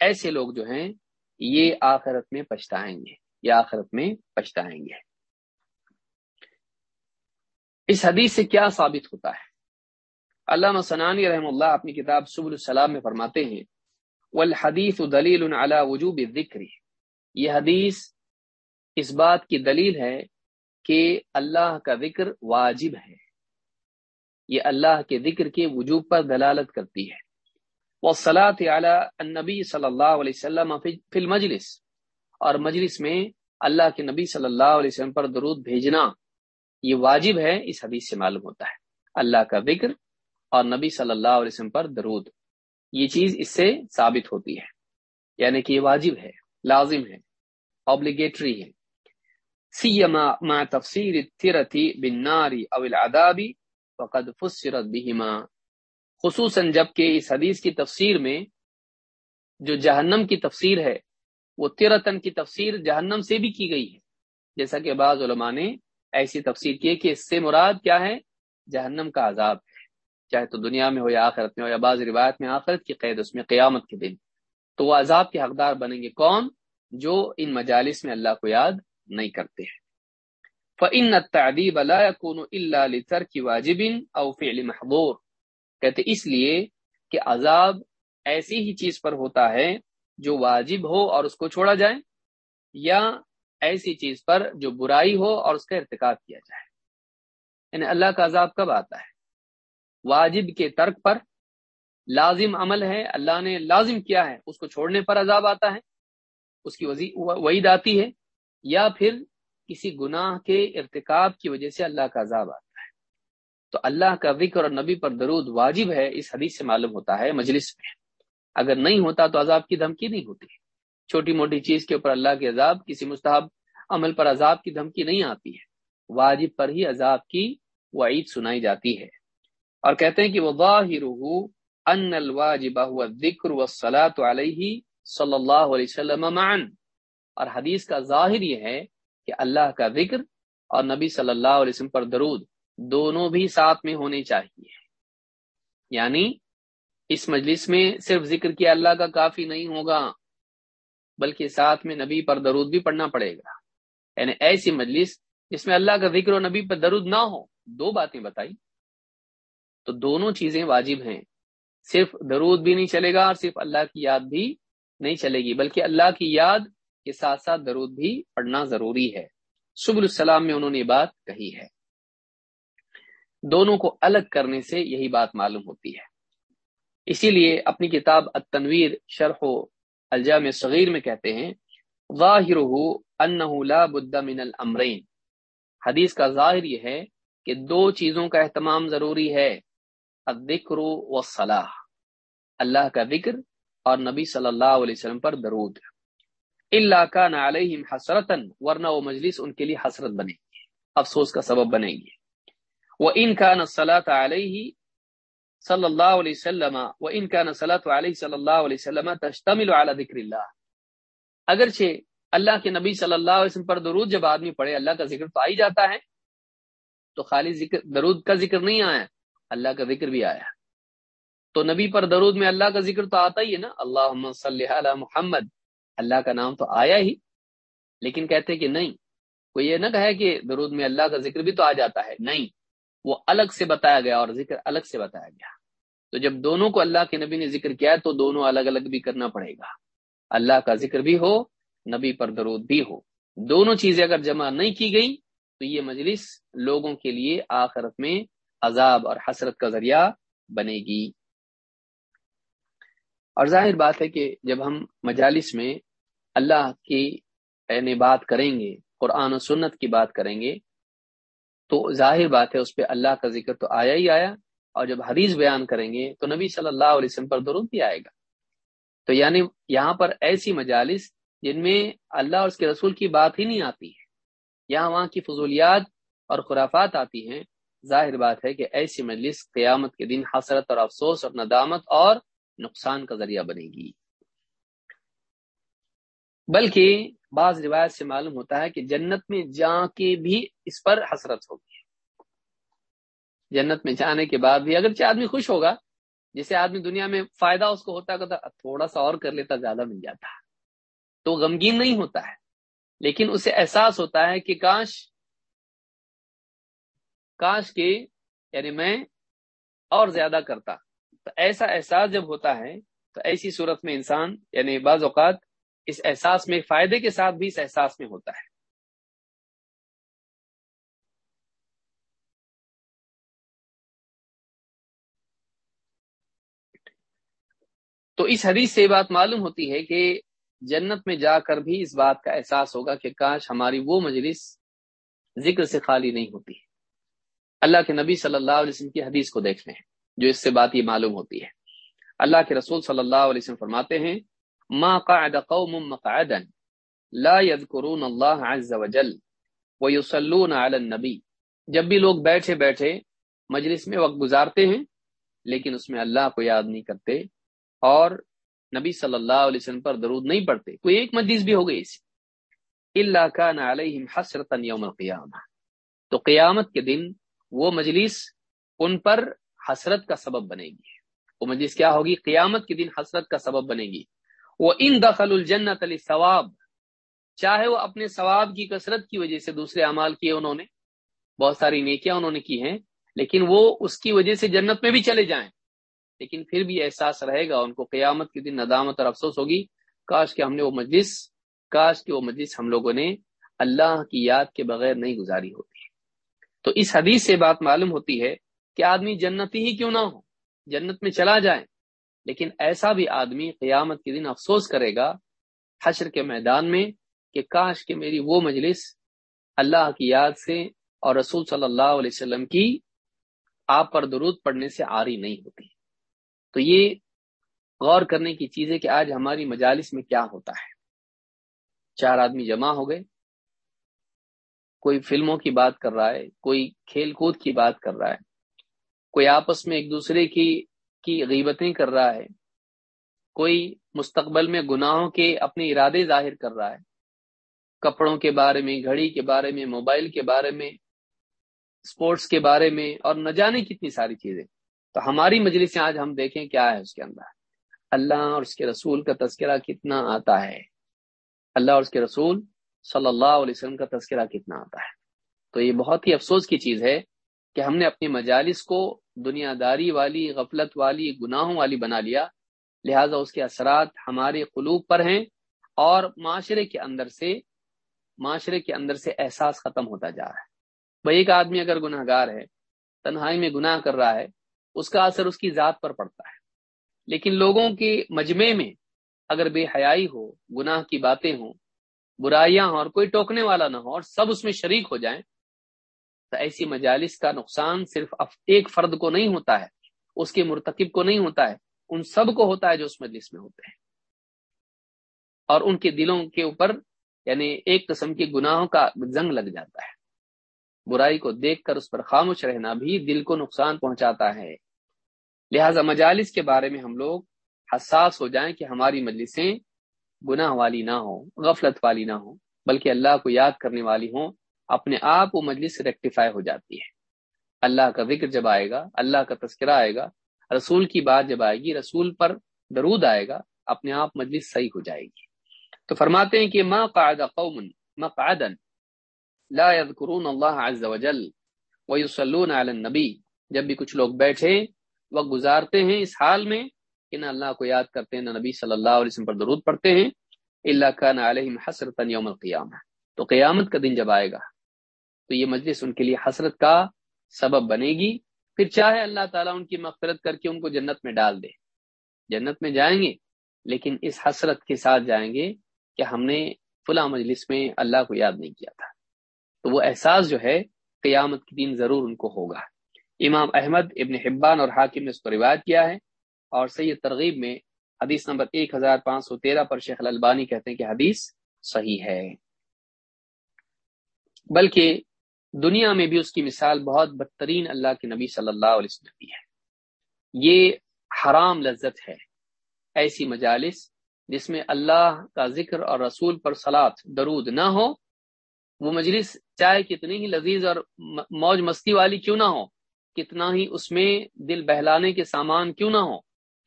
ایسے لوگ جو ہیں، یہ آخرت میں پچھتائیں گے۔ یہ آخرت میں پچھتائیں گے۔ اس حدیث سے کیا ثابت ہوتا ہے؟ علامہ سنانی رحم اللہ اپنی کتاب سب السلام میں فرماتے ہیں والحدیث دلیل علی وجوب الذکر یہ حدیث اس بات کی دلیل ہے کہ اللہ کا ذکر واجب ہے۔ یہ اللہ کے ذکر کے وجوب پر دلالت کرتی ہے۔ والصلاة علی النبی صلی اللہ علیہ وسلم فی المجلس۔ اور مجلس میں اللہ کے نبی صلی اللہ علیہ وسلم پر درود بھیجنا یہ واجب ہے، اس حدیث سے معلوم ہوتا ہے۔ اللہ کا ذکر اور نبی صلی اللہ علیہ وسلم پر درود۔ یہ چیز اس سے ثابت ہوتی ہے۔ یعنی کہ یہ واجب ہے، لازم ہے اوبلیگیٹری ہے۔ سیما ما تفسیر الترتی بالنار او العذاب فقد فسرت بهما. خصوصا جبکہ اس حدیث کی تفسیر میں جو جہنم کی تفسیر ہے، وہ ترتن کی تفسیر جہنم سے بھی کی گئی ہے۔ جیسا کہ بعض علماء نے ایسی تفسیر کی کہ اس سے مراد کیا ہے؟ جہنم کا عذاب ہے۔ چاہے تو دنیا میں ہو یا آخرت میں ہو یا بعض روایت میں آخرت کی قید، اس میں قیامت کے دن۔ تو وہ عذاب کے حقدار بنیں گے۔ کون؟ جو ان مجالس میں اللہ کو یاد نہیں کرتے۔ ہیں فن تعدیب اللہ کی واجب او فعل محبور کہتے اس لیے کہ عذاب ایسی ہی چیز پر ہوتا ہے جو واجب ہو اور اس کو چھوڑا جائے، یا ایسی چیز پر جو برائی ہو اور اس کا ارتکاب کیا جائے۔ یعنی اللہ کا عذاب کب آتا ہے؟ واجب کے ترک پر لازم عمل ہے، اللہ نے لازم کیا ہے، اس کو چھوڑنے پر عذاب آتا ہے۔ اس کی وعید آتی ہے۔ یا پھر کسی گناہ کے ارتکاب کی وجہ سے اللہ کا عذاب آتا ہے۔ تو اللہ کا ذکر اور نبی پر درود واجب ہے، اس حدیث سے معلوم ہوتا ہے مجلس میں۔ اگر نہیں ہوتا تو عذاب کی دھمکی نہیں ہوتی۔ چھوٹی موٹی چیز کے اوپر اللہ کے عذاب، کسی مستحب عمل پر عذاب کی دھمکی نہیں آتی ہے۔ واجب پر ہی عذاب کی وعید سنائی جاتی ہے۔ اور کہتے ہیں کہ وہ ظاہر ان الواجب هو الذکر علیہ صلی اللہ علیہ وسلم معا۔ اور حدیث کا ظاہر یہ ہے کہ اللہ کا ذکر اور نبی صلی اللہ علیہ وسلم پر درود دونوں بھی ساتھ میں ہونے چاہیے۔ یعنی اس مجلس میں صرف ذکر کیا اللہ کا کافی نہیں ہوگا، بلکہ ساتھ میں نبی پر درود بھی پڑھنا پڑے گا۔ یعنی ایسی مجلس جس میں اللہ کا ذکر و نبی پر درود نہ ہو۔ دو باتیں بتائی تو دونوں چیزیں واجب ہیں۔ صرف درود بھی نہیں چلے گا اور صرف اللہ کی یاد بھی نہیں چلے گی، بلکہ اللہ کی یاد کے ساتھ ساتھ درود بھی پڑھنا ضروری ہے۔ سب السلام میں انہوں نے بات کہی ہے۔ دونوں کو الگ کرنے سے یہی بات معلوم ہوتی ہے۔ اسی لیے اپنی کتاب التنویر شرح و الجام صغیر میں کہتے ہیں ظاہر لا بد من الامرین۔ حدیث کا ظاہر یہ ہے کہ دو چیزوں کا اہتمام ضروری ہے، الذکر والصلاح۔ اللہ کا ذکر اور نبی صلی اللہ علیہ وسلم پر درود۔ اللہ کا علیہم حسرتن ورنہ وہ مجلس ان کے لیے حسرت بنے گی۔ افسوس کا سبب بنے گی۔ وہ ان کا نسلاۃ علیہ صلی اللہ علیہ وسلم و ان کا نسلۃ علیہ صلی اللہ علیہ وسلم تشتمل علی ذکر اللہ اگرچہ اللہ کے نبی صلی اللہ علیہ وسلم پر درود جب آدمی پڑھے، اللہ کا ذکر تو آ ہی جاتا ہے، تو خالی ذکر، درود کا ذکر نہیں آیا، اللہ کا ذکر بھی آیا۔ تو نبی پر درود میں اللہ کا ذکر تو آتا ہی ہے نا اللہ صلی علی محمد اللہ کا نام تو آیا ہی، لیکن کہتے کہ نہیں، کوئی یہ نہ کہے کہ درود میں اللہ کا ذکر بھی تو آ جاتا ہے۔ نہیں، وہ الگ سے بتایا گیا اور ذکر الگ سے بتایا گیا۔ تو جب دونوں کو اللہ کے نبی نے ذکر کیا تو دونوں الگ الگ بھی کرنا پڑے گا۔ اللہ کا ذکر بھی ہو، نبی پر درود بھی ہو۔ دونوں چیزیں اگر جمع نہیں کی گئی تو یہ مجلس لوگوں کے لیے آخرت میں عذاب اور حسرت کا ذریعہ بنے گی۔ اور ظاہر بات ہے کہ جب ہم مجالس میں اللہ کی یعنی بات کریں گے، قرآن و سنت کی بات کریں گے، تو ظاہر بات ہے اس پہ اللہ کا ذکر تو آیا ہی آیا اور جب حدیث بیان کریں گے تو نبی صلی اللہ علیہ وسلم پر درود بھی آئے گا۔ تو یعنی یہاں پر ایسی مجالس جن میں اللہ اور اس کے رسول کی بات ہی نہیں آتی ہے۔ یہاں وہاں کی فضولیات اور خرافات آتی ہیں۔ ظاہر بات ہے کہ ایسی مجلس قیامت کے دن حسرت اور افسوس اور ندامت اور نقصان کا ذریعہ بنے گی۔ بلکہ بعض روایت سے معلوم ہوتا ہے کہ جنت میں جا کے بھی اس پر حسرت ہوگی۔ جنت میں جانے کے بعد بھی اگرچہ آدمی خوش ہوگا جسے آدمی دنیا میں فائدہ اس کو ہوتا ہے تھوڑا سا اور کر لیتا، زیادہ مل جاتا۔ تو غمگین نہیں ہوتا ہے، لیکن اسے احساس ہوتا ہے کہ کاش کاش کے یعنی میں اور زیادہ کرتا۔ تو ایسا احساس جب ہوتا ہے، تو ایسی صورت میں انسان یعنی بعض اوقات اس احساس میں، فائدے کے ساتھ بھی اس احساس میں ہوتا ہے۔ تو اس حدیث سے بات معلوم ہوتی ہے کہ جنت میں جا کر بھی اس بات کا احساس ہوگا کہ کاش ہماری وہ مجلس ذکر سے خالی نہیں ہوتی۔ اللہ کے نبی صلی اللہ علیہ وسلم کی حدیث کو دیکھنے ہیں جو اس سے بات یہ معلوم ہوتی ہے۔ اللہ کے رسول صلی اللہ علیہ وسلم فرماتے ہیں، ما قعد قوم مقعدا لا يذكرون الله عز وجل ويصلون على النبي جب بھی لوگ بیٹھے بیٹھے مجلس میں وقت گزارتے ہیں، لیکن اس میں اللہ کو یاد نہیں کرتے اور نبی صلی اللہ علیہ وسلم پر درود نہیں پڑھتے۔ کوئی ایک مجلس بھی ہو گئی اس اللہ كان عليهم حسرتا يوم القيامه تو قیامت کے دن وہ مجلس ان پر حسرت کا سبب بنے گی۔ وہ مجلس کیا ہوگی؟ قیامت کے دن حسرت کا سبب بنے گی۔ وہ ان دخل الجنت علی ثواب چاہے وہ اپنے ثواب کی کثرت کی وجہ سے دوسرے اعمال کیے انہوں نے، بہت ساری نیکیاں انہوں نے کی ہیں، لیکن وہ اس کی وجہ سے جنت میں بھی چلے جائیں۔ لیکن پھر بھی احساس رہے گا، ان کو قیامت کے دن ندامت اور افسوس ہوگی۔ کاش کہ ہم نے وہ مجلس، کاش کہ وہ مجلس ہم لوگوں نے اللہ کی یاد کے بغیر نہیں گزاری ہوتی۔ تو اس حدیث سے بات معلوم ہوتی ہے کہ آدمی جنتی ہی کیوں نہ ہو؟ جنت میں چلا جائے۔ لیکن ایسا بھی آدمی قیامت کے دن افسوس کرے گا حشر کے میدان میں کہ کاش کہ میری وہ مجلس اللہ کی یاد سے اور رسول صلی اللہ علیہ وسلم کی آپ پر درود پڑھنے سے آری نہیں ہوتی۔ تو یہ غور کرنے کی چیز ہے کہ آج ہماری مجالس میں کیا ہوتا ہے۔ چار آدمی جمع ہو گئے۔ کوئی فلموں کی بات کر رہا ہے، کوئی کھیل کود کی بات کر رہا ہے۔ کوئی آپس میں ایک دوسرے کی کی غیبتیں کر رہا ہے، کوئی مستقبل میں گناہوں کے اپنے ارادے ظاہر کر رہا ہے۔ کپڑوں کے بارے میں، گھڑی کے بارے میں، موبائل کے بارے میں، اسپورٹس کے بارے میں، اور نہ جانے کتنی ساری چیزیں۔ تو ہماری مجلس آج ہم دیکھیں کیا ہے اس کے اندر۔ اللہ اور اس کے رسول کا تذکرہ کتنا آتا ہے۔ اللہ اور اس کے رسول صلی اللہ علیہ وسلم کا تذکرہ کتنا آتا ہے۔ تو یہ بہت ہی افسوس کی چیز ہے کہ ہم نے اپنی مجالس کو دنیا داری والی، غفلت والی، گناہوں والی بنا لیا۔ لہٰذا اس کے اثرات ہمارے قلوب پر ہیں اور معاشرے کے اندر سے، معاشرے کے اندر سے احساس ختم ہوتا جا رہا ہے۔ بھائی، ایک آدمی اگر گناہ گار ہے، تنہائی میں گناہ کر رہا ہے، اس کا اثر اس کی ذات پر پڑتا ہے۔ لیکن لوگوں کے مجمع میں اگر بے حیائی ہو، گناہ کی باتیں ہوں، برائیاں ہوں اور کوئی ٹوکنے والا نہ ہو اور سب اس میں شریک ہو جائیں تو ایسی مجالس کا نقصان صرف ایک فرد کو نہیں ہوتا ہے، اس کے مرتکب کو نہیں ہوتا ہے، ان سب کو ہوتا ہے جو اس مجلس میں ہوتے ہیں۔ اور ان کے دلوں کے اوپر یعنی ایک قسم کے گناہوں کا زنگ لگ جاتا ہے۔ برائی کو دیکھ کر اس پر خاموش رہنا بھی دل کو نقصان پہنچاتا ہے۔ لہذا مجالس کے بارے میں ہم لوگ حساس ہو جائیں کہ ہماری مجلسیں گناہ والی نہ ہوں، غفلت والی نہ ہوں، بلکہ اللہ کو یاد کرنے والی ہوں۔ اپنے آپ وہ مجلس ریکٹیفائی ہو جاتی ہے۔ اللہ کا ذکر جب آئے گا، اللہ کا تذکرہ آئے گا، رسول کی بات جب آئے گی، رسول پر درود آئے گا، اپنے آپ مجلس صحیح ہو جائے گی۔ تو فرماتے ہیں کہ ما قعد قوم مقعدا لا يذكرون الله عز وجل ويصلون على النبي جب بھی کچھ لوگ بیٹھے وہ گزارتے ہیں اس حال میں کہ نہ اللہ کو یاد کرتے ہیں، نہ نبی صلی اللہ علیہ وسلم پر درود پڑھتے ہیں۔ اللہ كان عليهم حسرتا يوم القيامه تو قیامت کا دن جب آئے گا تو یہ مجلس ان کے لیے حسرت کا سبب بنے گی۔ پھر چاہے اللہ تعالیٰ ان کی مغفرت کر کے ان کو جنت میں ڈال دے۔ جنت میں جائیں گے، لیکن اس حسرت کے ساتھ جائیں گے کہ ہم نے فلاں مجلس میں اللہ کو یاد نہیں کیا تھا۔ تو وہ احساس جو ہے، قیامت کے دن ضرور ان کو ہوگا۔ امام احمد، ابن حبان اور حاکم نے اس کو روایت کیا ہے۔ اور سید ترغیب میں حدیث نمبر ایک ہزار پانچ سو تیرہ پر شیخ البانی کہتے ہیں کہ حدیث صحیح ہے۔ بلکہ دنیا میں بھی اس کی مثال بہت بدترین اللہ کے نبی صلی اللہ علیہ وسلم کی ہے۔ یہ حرام لذت ہے، ایسی مجالس جس میں اللہ کا ذکر اور رسول پر سلاد درود نہ ہو، وہ مجلس چاہے کتنی ہی لذیذ اور موج مستی والی کیوں نہ ہو، کتنا ہی اس میں دل بہلانے کے سامان کیوں نہ ہو،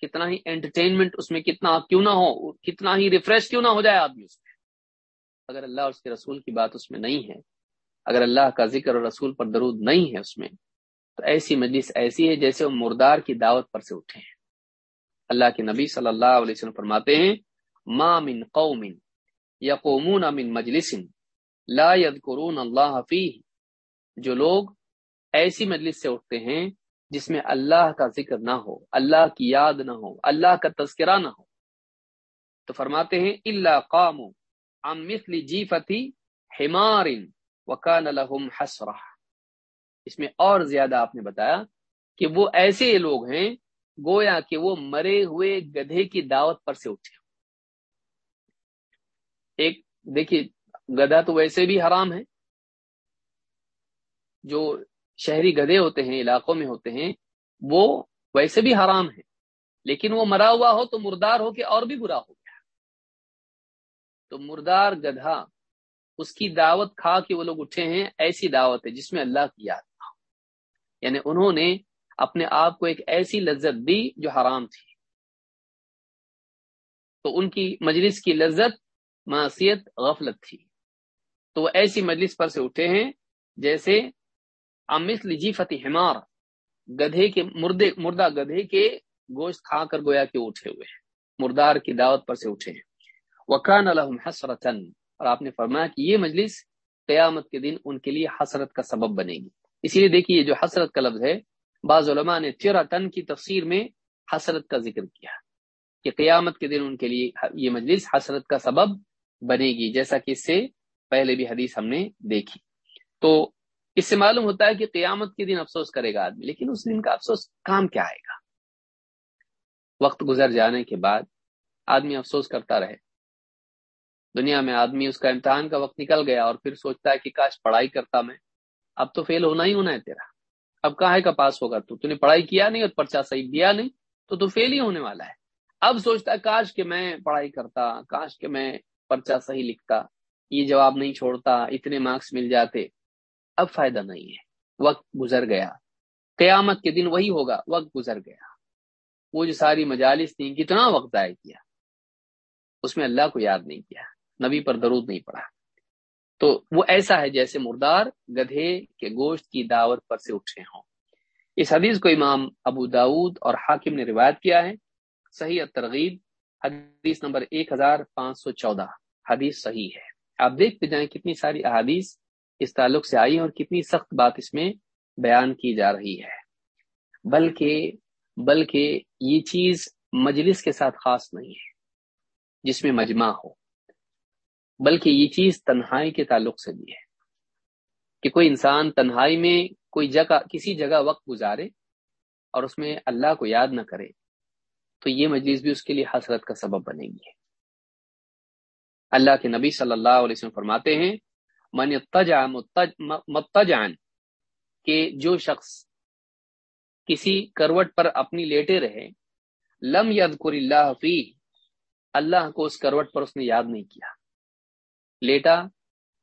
کتنا ہی انٹرٹینمنٹ اس میں کتنا کیوں نہ ہو، کتنا ہی ریفریش کیوں نہ ہو جائے آدمی اس میں۔ اگر اللہ اور اس کے رسول کی بات اس میں نہیں ہے اگر اللہ کا ذکر اور رسول پر درود نہیں ہے اس میں، تو ایسی مجلس ایسی ہے جیسے وہ مردار کی دعوت پر سے اٹھے ہیں۔ اللہ کے نبی صلی اللہ علیہ وسلم فرماتے ہیں، ما من قوم یقومون من مجلس لا يذكرون اللہ فیہ۔ جو لوگ ایسی مجلس سے اٹھتے ہیں جس میں اللہ کا ذکر نہ ہو، اللہ کی یاد نہ ہو، اللہ کا تذکرہ نہ ہو۔ تو فرماتے ہیں اللہ قام عن مثل جیفتی حمار وکان لهم حسرہ اس میں اور زیادہ آپ نے بتایا کہ وہ ایسے لوگ ہیں گویا کہ وہ مرے ہوئے گدھے کی دعوت پر سے اٹھے۔ ایک، دیکھیے، گدھا تو ویسے بھی حرام ہے۔ جو شہری گدھے ہوتے ہیں، علاقوں میں ہوتے ہیں، وہ ویسے بھی حرام ہے۔ لیکن وہ مرا ہوا ہو تو مردار ہو کے اور بھی برا ہو گیا۔ تو مردار گدھا اس کی دعوت کھا کے وہ لوگ اٹھے ہیں، ایسی دعوت ہے جس میں اللہ کی یاد نہ یعنی انہوں نے اپنے آپ کو ایک ایسی لذت دی جو حرام تھی۔ تو ان کی مجلس کی لذت، معصیت، غفلت تھی۔ تو وہ ایسی مجلس پر سے اٹھے ہیں جیسے امس لجی فتح حمار، گدھے کے مردے، مردہ گدھے کے گوشت کھا کر گویا کے اٹھے ہوئے ہیں۔ مردار کی دعوت پر سے اٹھے ہیں۔ وکان الحم حسرتن اور آپ نے فرمایا کہ یہ مجلس قیامت کے دن ان کے لیے حسرت کا سبب بنے گی۔ اسی لیے دیکھیے جو حسرت کا لفظ ہے، بعض علماء نے چیرا تن کی تفسیر میں حسرت کا ذکر کیا کہ قیامت کے دن ان کے لیے یہ مجلس حسرت کا سبب بنے گی، جیسا کہ اس سے پہلے بھی حدیث ہم نے دیکھی۔ تو اس سے معلوم ہوتا ہے کہ قیامت کے دن افسوس کرے گا آدمی، لیکن اس دن کا افسوس کام کیا آئے گا؟ وقت گزر جانے کے بعد آدمی افسوس کرتا رہے۔ دنیا میں آدمی اس کا امتحان کا وقت نکل گیا اور پھر سوچتا ہے کہ کاش پڑھائی کرتا میں۔ اب تو فیل ہونا ہی ہونا ہے تیرا۔ اب کہاں ہے کا پاس ہوگا تو؟ تو نے پڑھائی کیا نہیں اور پرچہ صحیح دیا نہیں، تو تو فیل ہی ہونے والا ہے۔ اب سوچتا ہے کاش کہ میں پڑھائی کرتا، کاش کہ میں پرچہ صحیح لکھتا، یہ جواب نہیں چھوڑتا، اتنے مارکس مل جاتے۔ اب فائدہ نہیں ہے۔ وقت گزر گیا۔ قیامت کے دن وہی ہوگا، وقت گزر گیا۔ وہ جو ساری مجالس تھیں، کتنا وقت ضائع کیا۔ اس میں اللہ کو یاد نہیں کیا۔ نبی پر درود نہیں پڑا۔ تو وہ ایسا ہے جیسے مردار گدھے کے گوشت کی دعوت پر سے اٹھے ہوں۔ اس حدیث کو امام ابو داود اور حاکم نے روایت کیا ہے۔ صحیح ترغیب حدیث نمبر ایک ہزار پانچ سو چودہ۔ حدیث صحیح ہے۔ آپ دیکھتے جائیں کتنی ساری احادیث اس تعلق سے آئی اور کتنی سخت بات اس میں بیان کی جا رہی ہے۔ بلکہ بلکہ یہ چیز مجلس کے ساتھ خاص نہیں ہے، جس میں مجمع ہو۔ بلکہ یہ چیز تنہائی کے تعلق سے بھی ہے کہ کوئی انسان تنہائی میں کوئی جگہ، کسی جگہ وقت گزارے اور اس میں اللہ کو یاد نہ کرے، تو یہ مجلس بھی اس کے لیے حسرت کا سبب بنے گی۔ اللہ کے نبی صلی اللہ علیہ وسلم فرماتے ہیں، من متجان کہ جو شخص کسی کروٹ پر اپنی لیٹے رہے، لم یذکر اللہ فی اللہ کو اس کروٹ پر اس نے یاد نہیں کیا۔ لیٹا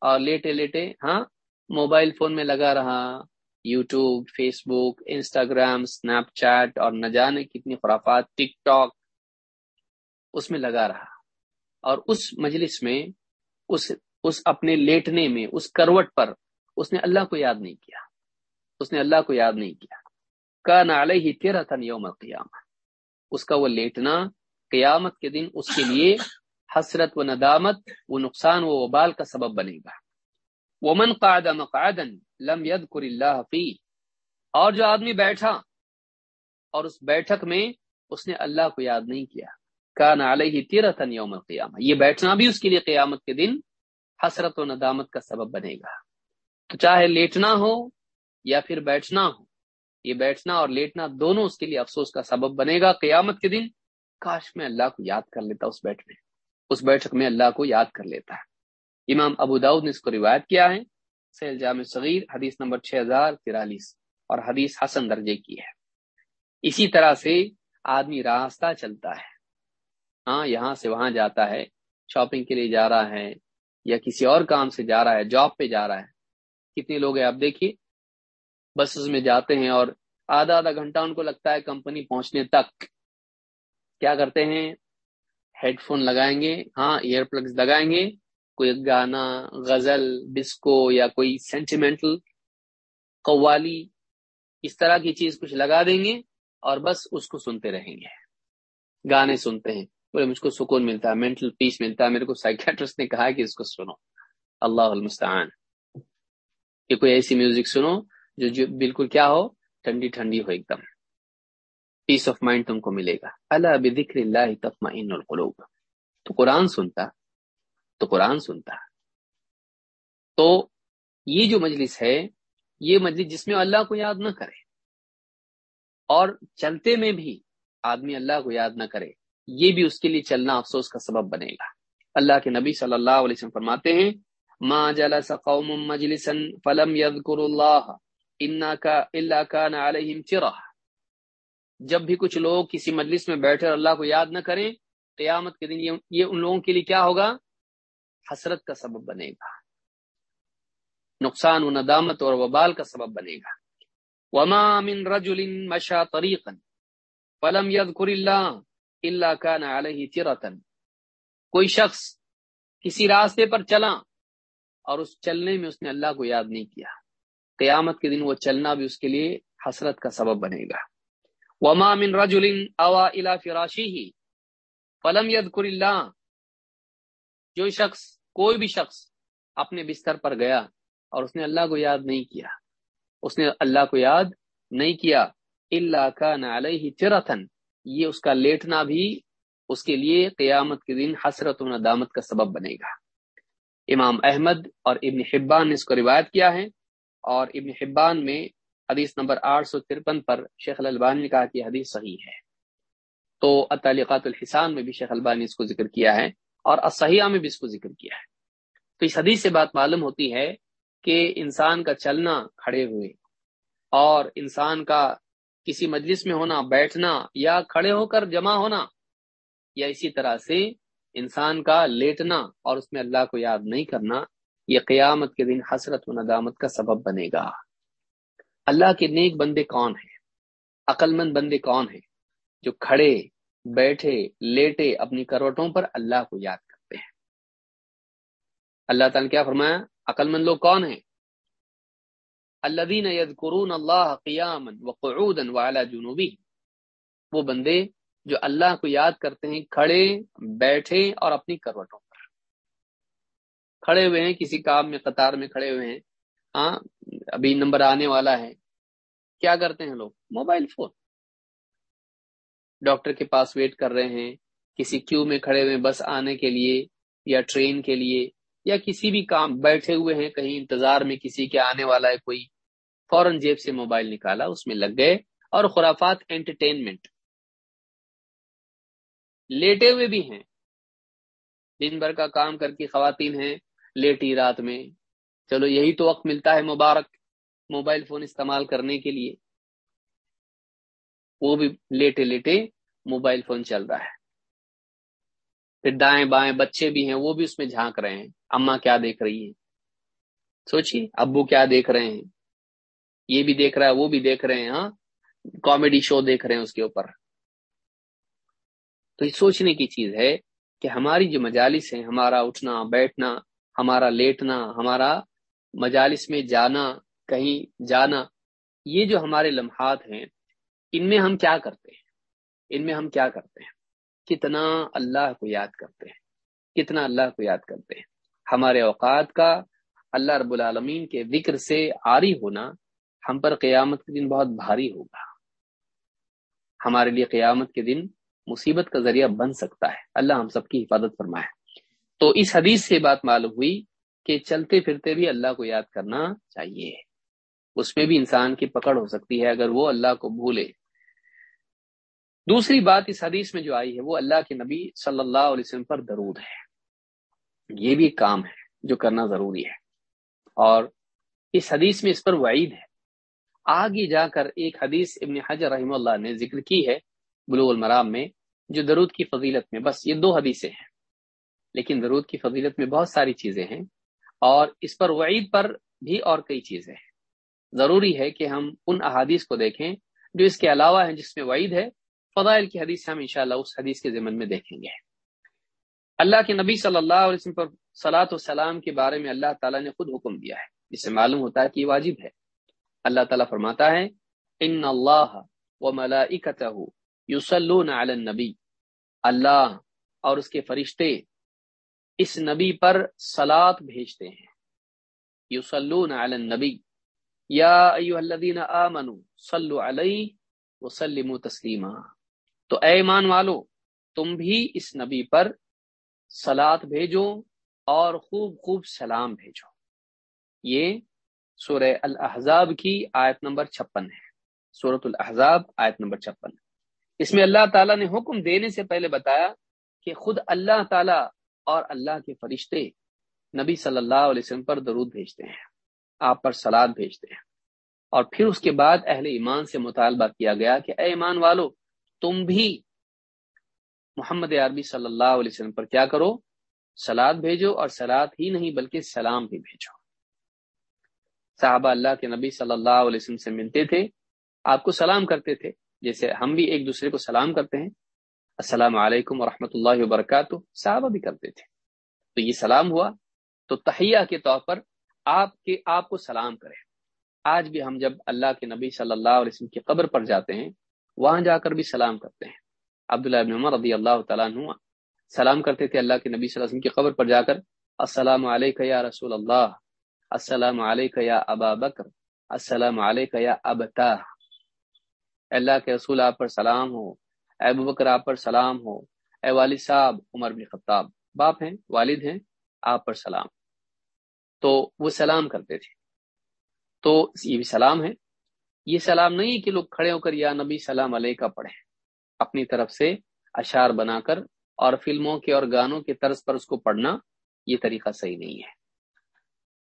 اور لیٹے لیٹے ہاں موبائل فون میں لگا رہا۔ YouTube Facebook Instagram Snapchat اور نہ جانے کتنی خرافات، ٹک ٹاک، اس میں لگا رہا۔ اور اس مجلس میں، اس اس اپنے لیٹنے میں، اس کروٹ پر، اس نے اللہ کو یاد نہیں کیا۔ اس نے اللہ کو یاد نہیں کیا۔ کا نالے ہی تیرا تھا یوم قیام اس کا وہ لیٹنا قیامت کے دن اس کے لیے حسرت و ندامت وہ نقصان و وبال کا سبب بنے گا۔ ومن قعد مقعدا لم يذكر اللہ فی اور جو آدمی بیٹھا اور اس بیٹھک میں اس نے اللہ کو یاد نہیں کیا۔ کان علیہ تیرتن یوم القیامہ۔ یہ بیٹھنا بھی اس کے لیے قیامت کے دن حسرت و ندامت کا سبب بنے گا۔ تو چاہے لیٹنا ہو یا پھر بیٹھنا ہو، یہ بیٹھنا اور لیٹنا دونوں اس کے لیے افسوس کا سبب بنے گا۔ قیامت کے دن کاش میں اللہ کو یاد کر لیتا اس بیٹھ میں۔ اس بیٹھک میں اللہ کو یاد کر لیتا ہے۔ امام ابو داود نے اس کو روایت کیا ہے۔ سیل جامع صغیر حدیث نمبر چھ ہزار ترالیس اور حدیث حسن درجے کی ہے۔ اسی طرح سے آدمی راستہ چلتا ہے۔ ہاں یہاں سے وہاں جاتا ہے، شاپنگ کے لیے جا رہا ہے، یا کسی اور کام سے جا رہا ہے، جاب پہ جا رہا ہے۔ کتنے لوگ ہیں آپ دیکھیے۔ بسز میں جاتے ہیں اور آدھا آدھا گھنٹہ ان کو لگتا ہے کمپنی پہنچنے تک۔ کیا کرتے ہیں؟ ہیڈ فون لگائیں گے ہاں ایئر پلگز لگائیں گے، کوئی گانا، غزل ڈسکو یا کوئی سینٹیمنٹل قوالی، اس طرح کی چیز کچھ لگا دیں گے اور بس اس کو سنتے رہیں گے۔ گانے سنتے ہیں، بولے مجھ کو سکون ملتا ہے مینٹل پیس ملتا ہے۔ میرے کو سائکٹرسٹ نے کہا کہ اس کو سنو۔ اللہ المستعان۔ کہ کوئی ایسی میوزک سنو جو جو بالکل کیا ہو، ٹھنڈی ٹھنڈی ہو ایک دم۔ پیس آف مائنڈ تم کو ملے گا۔ اللہ بکر اللہ تطمئن القلوب۔ تو قرآن سنتا، تو قرآن سنتا۔ تو یہ جو مجلس ہے، یہ مجلس جس میں اللہ کو یاد نہ کرے، اور چلتے میں بھی آدمی اللہ کو یاد نہ کرے، یہ بھی اس کے لیے چلنا افسوس کا سبب بنے گا۔ اللہ کے نبی صلی اللہ علیہ وسلم فرماتے ہیں، ما جلس قوم مجلسا فلم يذكر الله کا اللہ کا علیہم چرا جب بھی کچھ لوگ کسی مجلس میں بیٹھے اور اللہ کو یاد نہ کریں، قیامت کے دن یہ ان لوگوں کے لیے کیا ہوگا؟ حسرت کا سبب بنے گا۔ نقصان و ندامت اور وبال کا سبب بنے گا۔ وما من رجل مشا طریقا فلم يذكر اللہ اللہ کا علیہ چرتن کوئی شخص کسی راستے پر چلا اور اس چلنے میں اس نے اللہ کو یاد نہیں کیا۔ قیامت کے دن وہ چلنا بھی اس کے لیے حسرت کا سبب بنے گا۔ وما من رجل اوا الى فراشی فلم يذكر اللہ جو شخص، کوئی بھی شخص اپنے بستر پر گیا اور اس نے اللہ کو یاد نہیں کیا، اس نے اللہ کو یاد نہیں کیا اللہ کا علیہ چرتن یہ اس کا لیٹنا بھی اس کے لیے قیامت کے دن حسرت و ندامت کا سبب بنے گا۔ امام احمد اور ابن حبان نے اس کو روایت کیا ہے اور ابن حبان میں حدیث نمبر آٹھ سو ترپن پر شیخ البانی نے کہا کہ حدیث صحیح ہے۔ تو اطالقات الحسان میں بھی شیخ البانی اس کو ذکر کیا ہے اور اسحیہ میں بھی اس کو ذکر کیا ہے۔ تو اس حدیث سے بات معلوم ہوتی ہے کہ انسان کا چلنا کھڑے ہوئے اور انسان کا کسی مجلس میں ہونا، بیٹھنا یا کھڑے ہو کر جمع ہونا، یا اسی طرح سے انسان کا لیٹنا اور اس میں اللہ کو یاد نہیں کرنا، یہ قیامت کے دن حسرت و ندامت کا سبب بنے گا۔ اللہ کے نیک بندے کون ہیں؟ عقل مند بندے کون ہیں؟ جو کھڑے، بیٹھے، لیٹے اپنی کروٹوں پر اللہ کو یاد کرتے ہیں۔ اللہ تعالیٰ کیا فرمایا؟ عقل مند لوگ کون ہیں؟ اللہ قرون اللہ قیام وعلى جنوبی وہ بندے جو اللہ کو یاد کرتے ہیں، کھڑے، بیٹھے اور اپنی کروٹوں پر۔ کھڑے ہوئے ہیں، کسی کام میں، قطار میں کھڑے ہوئے ہیں۔ ہاں ابھی نمبر آنے والا ہے۔ کیا کرتے ہیں لوگ؟ Mobile phone. ڈاکٹر کے پاس ویٹ کر رہے ہیں، کسی کیو میں کھڑے ہوئے بس آنے کے لیے یا ٹرین کے لیے یا کسی بھی کام بیٹھے ہوئے ہیں، کہیں انتظار میں کسی کے آنے والا ہے، کوئی فوراً جیب سے موبائل نکالا، اس میں لگ گئے۔ اور خرافات انٹرٹینمنٹ لیٹے ہوئے بھی ہیں۔ دن بھر کا کام کر کے خواتین ہیں، لیٹی رات میں چلو یہی تو وقت ملتا ہے مبارک موبائل فون استعمال کرنے کے لیے۔ وہ بھی لیٹے لیٹے موبائل فون چل رہا ہے۔ پھر دائیں بائیں بچے بھی ہیں، وہ بھی اس میں جھانک رہے ہیں۔ اما کیا دیکھ رہی ہے سوچیے، ابو کیا دیکھ رہے ہیں؟ یہ بھی دیکھ رہا ہے، وہ بھی دیکھ رہے ہیں ہاں؟ کامیڈی شو دیکھ رہے ہیں اس کے اوپر۔ تو یہ سوچنے کی چیز ہے کہ ہماری جو مجالس ہیں، ہمارا اٹھنا، بیٹھنا، ہمارا لیٹنا، ہمارا مجالس میں جانا، کہیں جانا، یہ جو ہمارے لمحات ہیں، ان میں ہم کیا کرتے ہیں؟ ان میں ہم کیا کرتے ہیں؟ کتنا اللہ کو یاد کرتے ہیں؟ کتنا اللہ کو یاد کرتے ہیں؟ ہمارے اوقات کا اللہ رب العالمین کے ذکر سے آری ہونا ہم پر قیامت کے دن بہت بھاری ہوگا۔ ہمارے لیے قیامت کے دن مصیبت کا ذریعہ بن سکتا ہے۔ اللہ ہم سب کی حفاظت فرمائے۔ تو اس حدیث سے بات معلوم ہوئی کہ چلتے پھرتے بھی اللہ کو یاد کرنا چاہیے۔ اس میں بھی انسان کی پکڑ ہو سکتی ہے اگر وہ اللہ کو بھولے۔ دوسری بات اس حدیث میں جو آئی ہے، وہ اللہ کے نبی صلی اللہ علیہ وسلم پر درود ہے۔ یہ بھی کام ہے جو کرنا ضروری ہے۔ اور اس حدیث میں اس پر وعید ہے۔ آگے جا کر ایک حدیث ابن حجر رحمہ اللہ نے ذکر کی ہے بلوغ المرام میں، جو درود کی فضیلت میں، بس یہ دو حدیثیں ہیں۔ لیکن درود کی فضیلت میں بہت ساری چیزیں ہیں۔ اور اس پر وعید پر بھی اور کئی چیزیں ہیں۔ ضروری ہے کہ ہم ان احادیث کو دیکھیں جو اس کے علاوہ ہیں جس میں وعید ہے۔ فضائل کی حدیث ہم انشاءاللہ اس حدیث کے ضمن میں دیکھیں گے۔ اللہ کے نبی صلی اللہ علیہ وسلم پر صلاۃ والسلام کے بارے میں اللہ تعالیٰ نے خود حکم دیا ہے۔ جس سے معلوم ہوتا ہے کہ یہ واجب ہے۔ اللہ تعالیٰ فرماتا ہے، ان اللہ و یوسلون علی النبی۔ اللہ اور اس کے فرشتے اس نبی پر سلاد بھیجتے ہیں۔ یوسلون علی النبی۔ یا ایوہ الذین آمنوا صلو علیہ وسلموا تسلیما۔ تو اے ایمان والو، تم بھی اس نبی پر سلاد بھیجو اور خوب خوب سلام بھیجو۔ یہ سورہ الاحزاب کی آیت نمبر چھپن ہے۔ سورت الاحزاب آیت نمبر چھپن۔ اس میں اللہ تعالیٰ نے حکم دینے سے پہلے بتایا کہ خود اللہ تعالیٰ اور اللہ کے فرشتے نبی صلی اللہ علیہ وسلم پر درود بھیجتے ہیں، آپ پر سلاد بھیجتے ہیں۔ اور پھر اس کے بعد اہل ایمان سے مطالبہ کیا گیا کہ اے ایمان والو، تم بھی محمد عربی صلی اللہ علیہ وسلم پر کیا کرو؟ سلاد بھیجو اور سلاد ہی نہیں بلکہ سلام بھی بھیجو۔ صحابہ اللہ کے نبی صلی اللہ علیہ وسلم سے ملتے تھے، آپ کو سلام کرتے تھے، جیسے ہم بھی ایک دوسرے کو سلام کرتے ہیں۔ السلام علیکم ورحمۃ اللہ وبرکاتہ۔ صحابہ بھی کرتے تھے۔ تو یہ سلام ہوا۔ تو تہیا کے طور پر آپ کے آپ کو سلام کرے آج بھی ہم جب اللہ کے نبی صلی اللہ علیہ وسلم کی قبر پر جاتے ہیں، وہاں جا کر بھی سلام کرتے ہیں۔ عبداللہ ابن عمر رضی اللہ تعالیٰ عنہ سلام کرتے تھے اللہ کے نبی صلی اللہ علیہ وسلم کی قبر پر جا کر۔ السلام علیکم یا رسول اللہ۔ السلام علیکم یا ابا بکر۔ السلام علیکم یا ابتا۔ اللہ کے رسول آپ پر سلام ہو۔ اے بکر، آپ پر سلام ہو۔ اے والد صاحب، عمر بن خطاب، باپ ہیں، والد ہیں، آپ پر سلام۔ تو وہ سلام کرتے تھے۔ تو یہ بھی سلام ہے۔ یہ سلام نہیں کہ لوگ کھڑے ہو کر یا نبی سلام علیہ کا پڑھیں۔ اپنی طرف سے اشار بنا کر اور فلموں کے اور گانوں کے طرز پر اس کو پڑھنا یہ طریقہ صحیح نہیں ہے۔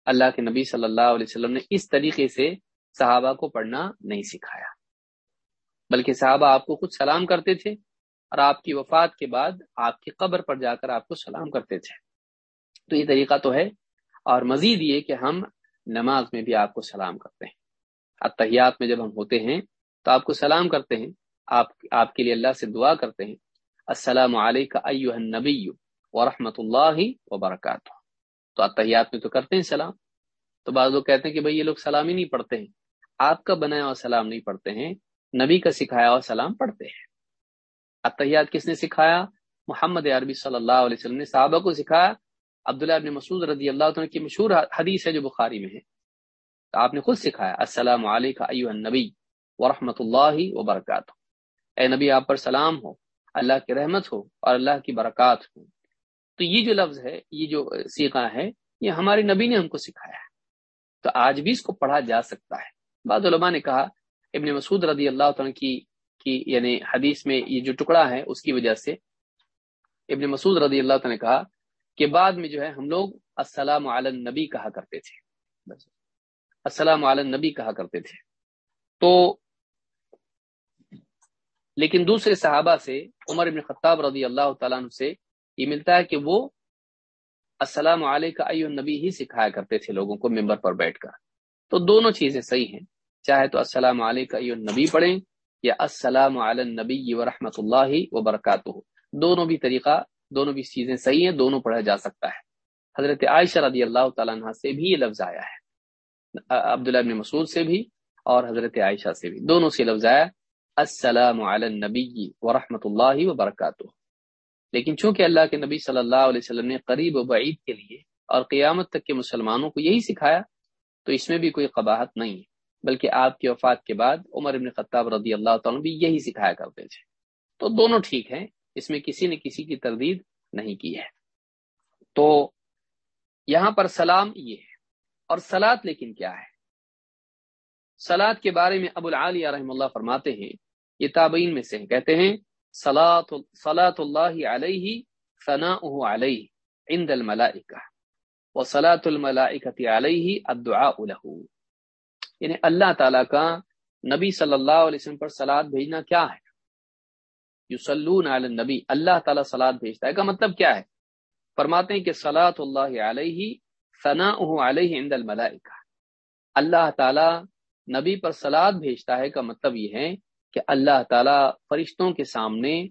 اللہ کے نبی صلی اللہ علیہ وسلم نے اس طریقے سے صحابہ کو پڑھنا نہیں سکھایا۔ بلکہ صحابہ آپ کو خود سلام کرتے تھے اور آپ کی وفات کے بعد آپ کی قبر پر جا کر آپ کو سلام کرتے تھے۔ تو یہ طریقہ تو ہے۔ اور مزید یہ کہ ہم نماز میں بھی آپ کو سلام کرتے ہیں۔ اتحیات میں جب ہم ہوتے ہیں تو آپ کو سلام کرتے ہیں۔ آپ آپ کے لیے اللہ سے دعا کرتے ہیں۔ السلام علیکم النبی ورحمۃ اللہ وبرکاتہ۔ تو اتحیات میں تو کرتے ہیں سلام۔ تو بعض لوگ کہتے ہیں کہ بھائی یہ لوگ سلام ہی نہیں پڑھتے ہیں۔ آپ کا بنایا ہوا سلام نہیں پڑھتے ہیں۔ نبی کا سکھایا ہوا سلام پڑھتے ہیں۔ اتحیات کس نے سکھایا؟ محمد عربی صلی اللہ علیہ وسلم نے، صحابہ کو سکھایا۔ عبداللہ ابن مسعود رضی اللہ عنہ کی مشہور حدیث ہے جو بخاری میں ہے۔ تو آپ نے خود سکھایا، السلام علیکم ایوہ النبی ورحمۃ اللہ وبرکاتہ۔ اے نبی، آپ پر سلام ہو، اللہ کی رحمت ہو اور اللہ کی برکات ہو۔ تو یہ جو لفظ ہے، یہ جو سیکھا ہے، یہ ہمارے نبی نے ہم کو سکھایا ہے۔ تو آج بھی اس کو پڑھا جا سکتا ہے۔ بعض علماء نے کہا ابن مسعود رضی اللہ عنہ کی کی یعنی حدیث میں یہ جو ٹکڑا ہے اس کی وجہ سے ابن مسعود رضی اللہ عنہ نے کہا کہ بعد میں جو ہے ہم لوگ السلام علی النبی کہا کرتے تھے۔ السلام علی النبی کہا کرتے تھے۔ تو لیکن دوسرے صحابہ سے عمر ابن خطاب رضی اللہ تعالیٰ عنہ سے یہ ملتا ہے کہ وہ السلام علیکم ایو النبی ہی سکھایا کرتے تھے لوگوں کو ممبر پر بیٹھ کر۔ تو دونوں چیزیں صحیح ہیں۔ چاہے تو السلام علیکم النبی پڑھیں یا السلام علی النبی و رحمۃ اللہ وبرکاتہ۔ دونوں بھی طریقہ، دونوں بھی چیزیں صحیح ہیں، دونوں پڑھا جا سکتا ہے۔ حضرت عائشہ رضی اللہ تعالیٰ عنہ سے بھی یہ لفظ آیا ہے۔ عبداللہ ابن مسعود سے بھی اور حضرت عائشہ سے بھی۔ دونوں سے لفظ آیا، السلام علی النبی و رحمۃ اللہ وبرکاتہ۔ لیکن چونکہ اللہ کے نبی صلی اللہ علیہ وسلم نے قریب و بعید کے لیے اور قیامت تک کے مسلمانوں کو یہی سکھایا، تو اس میں بھی کوئی قباحت نہیں ہے۔ بلکہ آپ کی وفات کے بعد عمر ابن خطاب رضی اللہ تعالیٰ بھی یہی سکھایا کرتے تھے۔ تو دونوں ٹھیک ہیں، اس میں کسی نے کسی کی تردید نہیں کی ہے۔ تو یہاں پر سلام یہ ہے، اور سلاد لیکن کیا ہے؟ سلاد کے بارے میں ابو العالیہ رحم اللہ فرماتے ہیں، یہ تابعین میں سے کہتے ہیں سلاۃ اللہ علیہ ثنا علیہ عند الملائکہ، و سلاۃ الملائکت علیہ الدعاء له یعنی اللہ تعالیٰ کا نبی صلی اللہ علیہ وسلم پر سلاد بھیجنا کیا ہے؟ یسلون علی النبی، اللہ تعالیٰ سلاد بھیجتا ہے۔ کا مطلب کیا ہے؟ فرماتے ہیں کہ سلاۃ اللہ علیہ ثنا علیہ عند الملائکہ۔ اللہ تعالیٰ نبی پر سلاد بھیجتا ہے۔ کا مطلب یہ ہے کہ اللہ تعالیٰ فرشتوں کے سامنے،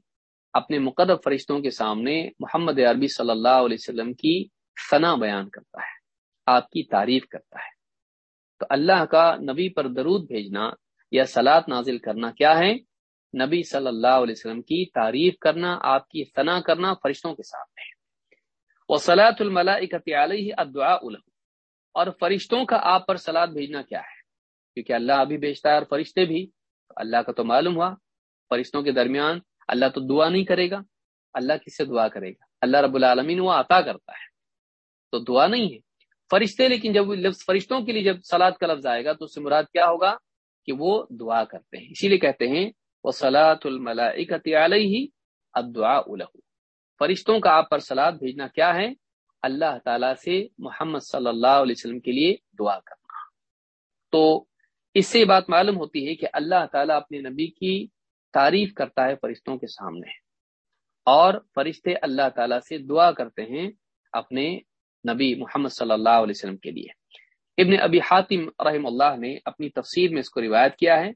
اپنے مقدر فرشتوں کے سامنے محمد عربی صلی اللہ علیہ وسلم کی ثنا بیان کرتا ہے، آپ کی تعریف کرتا ہے۔ تو اللہ کا نبی پر درود بھیجنا یا سلاد نازل کرنا کیا ہے؟ نبی صلی اللہ علیہ وسلم کی تعریف کرنا، آپ کی ثنا کرنا فرشتوں کے سامنے وہ سلاۃ الملائکت علیہ ادعا اور فرشتوں کا آپ پر سلاد بھیجنا کیا ہے؟ کیونکہ اللہ ابھی بھیجتا ہے اور فرشتے بھی۔ اللہ کا تو معلوم ہوا۔ فرشتوں کے درمیان اللہ تو دعا نہیں کرے گا۔ اللہ کس سے دعا کرے گا؟ اللہ رب العالمین وہ عطا کرتا ہے۔ تو دعا نہیں ہے۔ فرشتے، لیکن جب لفظ فرشتوں کے لیے جب سلاد کا لفظ آئے گا تو اس سے مراد کیا ہوگا؟ کہ وہ دعا کرتے ہیں۔ اسی لیے کہتے ہیں وہ سلاۃ الملائکت علیہ الدعاء له۔ فرشتوں کا آپ پر سلاد بھیجنا کیا ہے؟ اللہ تعالی سے محمد صلی اللہ علیہ وسلم کے لیے دعا کرنا۔ تو اس سے بات معلوم ہوتی ہے کہ اللہ تعالیٰ اپنے نبی کی تعریف کرتا ہے فرشتوں کے سامنے۔ اور فرشتے اللہ تعالیٰ سے دعا کرتے ہیں اپنے نبی محمد صلی اللہ علیہ وسلم کے لیے۔ ابن ابی حاتم رحم اللہ نے اپنی تفسیر میں اس کو روایت کیا ہے۔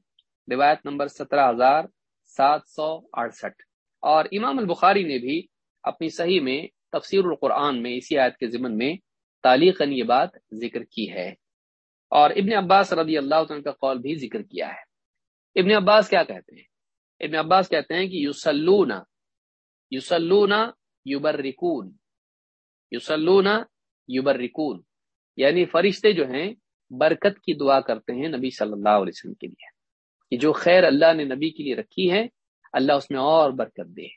روایت نمبر سترہ ہزار سات سو اڑسٹھ۔ اور امام البخاری نے بھی اپنی صحیح میں تفسیر القرآن میں اسی آیت کے ضمن میں تعلیقاً یہ بات ذکر کی ہے۔ اور ابن عباس رضی اللہ عنہ کا قول بھی ذکر کیا ہے۔ ابن عباس کیا کہتے ہیں؟ ابن عباس کہتے ہیں کہ یوسلون یوسلون یوبرکون یوسلون یوبرکون یعنی فرشتے جو ہیں، برکت کی دعا کرتے ہیں نبی صلی اللہ علیہ وسلم کے لیے۔ کہ جو خیر اللہ نے نبی کے لیے رکھی ہے، اللہ اس میں اور برکت دے۔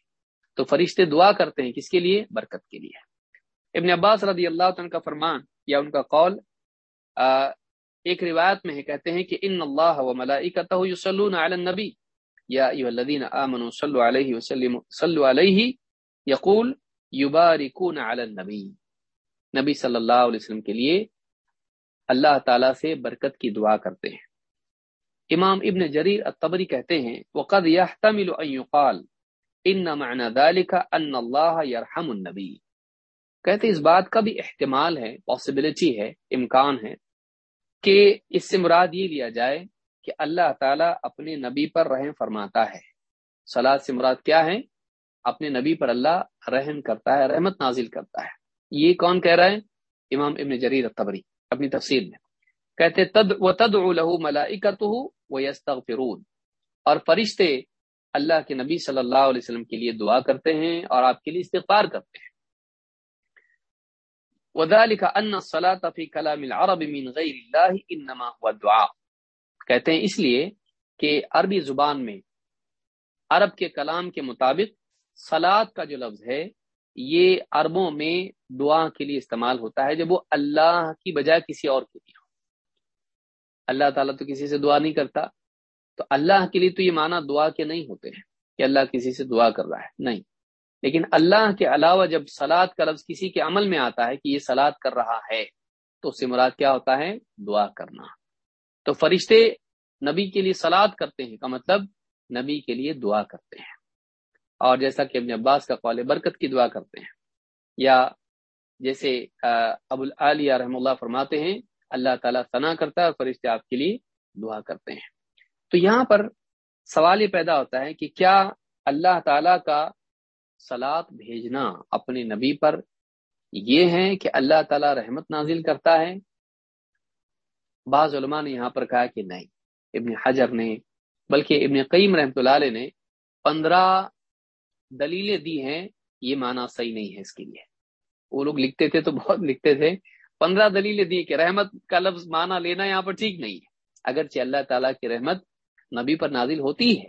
تو فرشتے دعا کرتے ہیں کس کے لیے؟ برکت کے لیے۔ ابن عباس رضی اللہ عنہ کا فرمان یا ان کا قول ایک روایت میں ہے، کہتے ہیں کہ ان اللہ و ملائکتہ یصلون علی النبی۔ یا ایھا الذین آمنوا صلوا علیہ وسلم، صلوا علیہ، یقول یبارکون علی النبی۔ نبی صلی اللہ علیہ وسلم کے لیے اللہ تعالی سے برکت کی دعا کرتے ہیں۔ امام ابن جریر الطبری کہتے ہیں، وقد يحتمل ان يقال ان معنى ذلك ان اللہ يرحم النبی کہتے اس بات کا بھی احتمال ہے پاسبلٹی ہے، امکان ہے کہ اس سے مراد یہ لیا جائے کہ اللہ تعالیٰ اپنے نبی پر رحم فرماتا ہے۔ سلاد سے مراد کیا ہے؟ اپنے نبی پر اللہ رحم کرتا ہے، رحمت نازل کرتا ہے۔ یہ کون کہہ رہا ہے؟ امام ابن جریر تبری اپنی تفصیل میں۔ کہتے تد و تد لہو ملائکت اور فرشتے اللہ کے نبی صلی اللہ علیہ وسلم کے لیے دعا کرتے ہیں اور آپ کے لیے استغفار کرتے ہیں۔ وذلك ان الصلاه في كلام العرب من غير الله انما هو الدعاء۔ کہتے ہیں اس لیے کہ عربی زبان میں عرب کے کلام کے مطابق سلاد کا جو لفظ ہے یہ عربوں میں دعا کے لیے استعمال ہوتا ہے جب وہ اللہ کی بجائے کسی اور کے لیے ہو اللہ تعالیٰ تو کسی سے دعا نہیں کرتا۔ تو اللہ کے لیے تو یہ معنی دعا کے نہیں ہوتے ہیں کہ اللہ کسی سے دعا کر رہا ہے۔ نہیں۔ لیکن اللہ کے علاوہ جب سلاد کا لفظ کسی کے عمل میں آتا ہے کہ یہ سلاد کر رہا ہے، تو اس سے مراد کیا ہوتا ہے؟ دعا کرنا۔ تو فرشتے نبی کے لیے سلاد کرتے ہیں، کا مطلب نبی کے لیے دعا کرتے ہیں۔ اور جیسا کہ ابن عباس کا قول برکت کی دعا کرتے ہیں۔ یا جیسے ابو العلیہ رحم اللہ فرماتے ہیں، اللہ تعالیٰ ثنا کرتا ہے اور فرشتے آپ کے لیے دعا کرتے ہیں۔ تو یہاں پر سوال یہ پیدا ہوتا ہے کہ کیا اللہ تعالیٰ کا سلاد بھیجنا اپنے نبی پر یہ ہے کہ اللہ تعالیٰ رحمت نازل کرتا ہے؟ بعض علماء نے یہاں پر کہا کہ نہیں۔ ابن حجر نے، بلکہ ابن قیم رحمۃ اللہ علیہ نے پندرہ دلیلیں دی ہیں، یہ معنی صحیح نہیں ہے اس کے لیے۔ وہ لوگ لکھتے تھے تو بہت لکھتے تھے۔ پندرہ دلیلیں دی کہ رحمت کا لفظ معنی لینا یہاں پر ٹھیک نہیں ہے۔ اگرچہ اللہ تعالیٰ کی رحمت نبی پر نازل ہوتی ہے،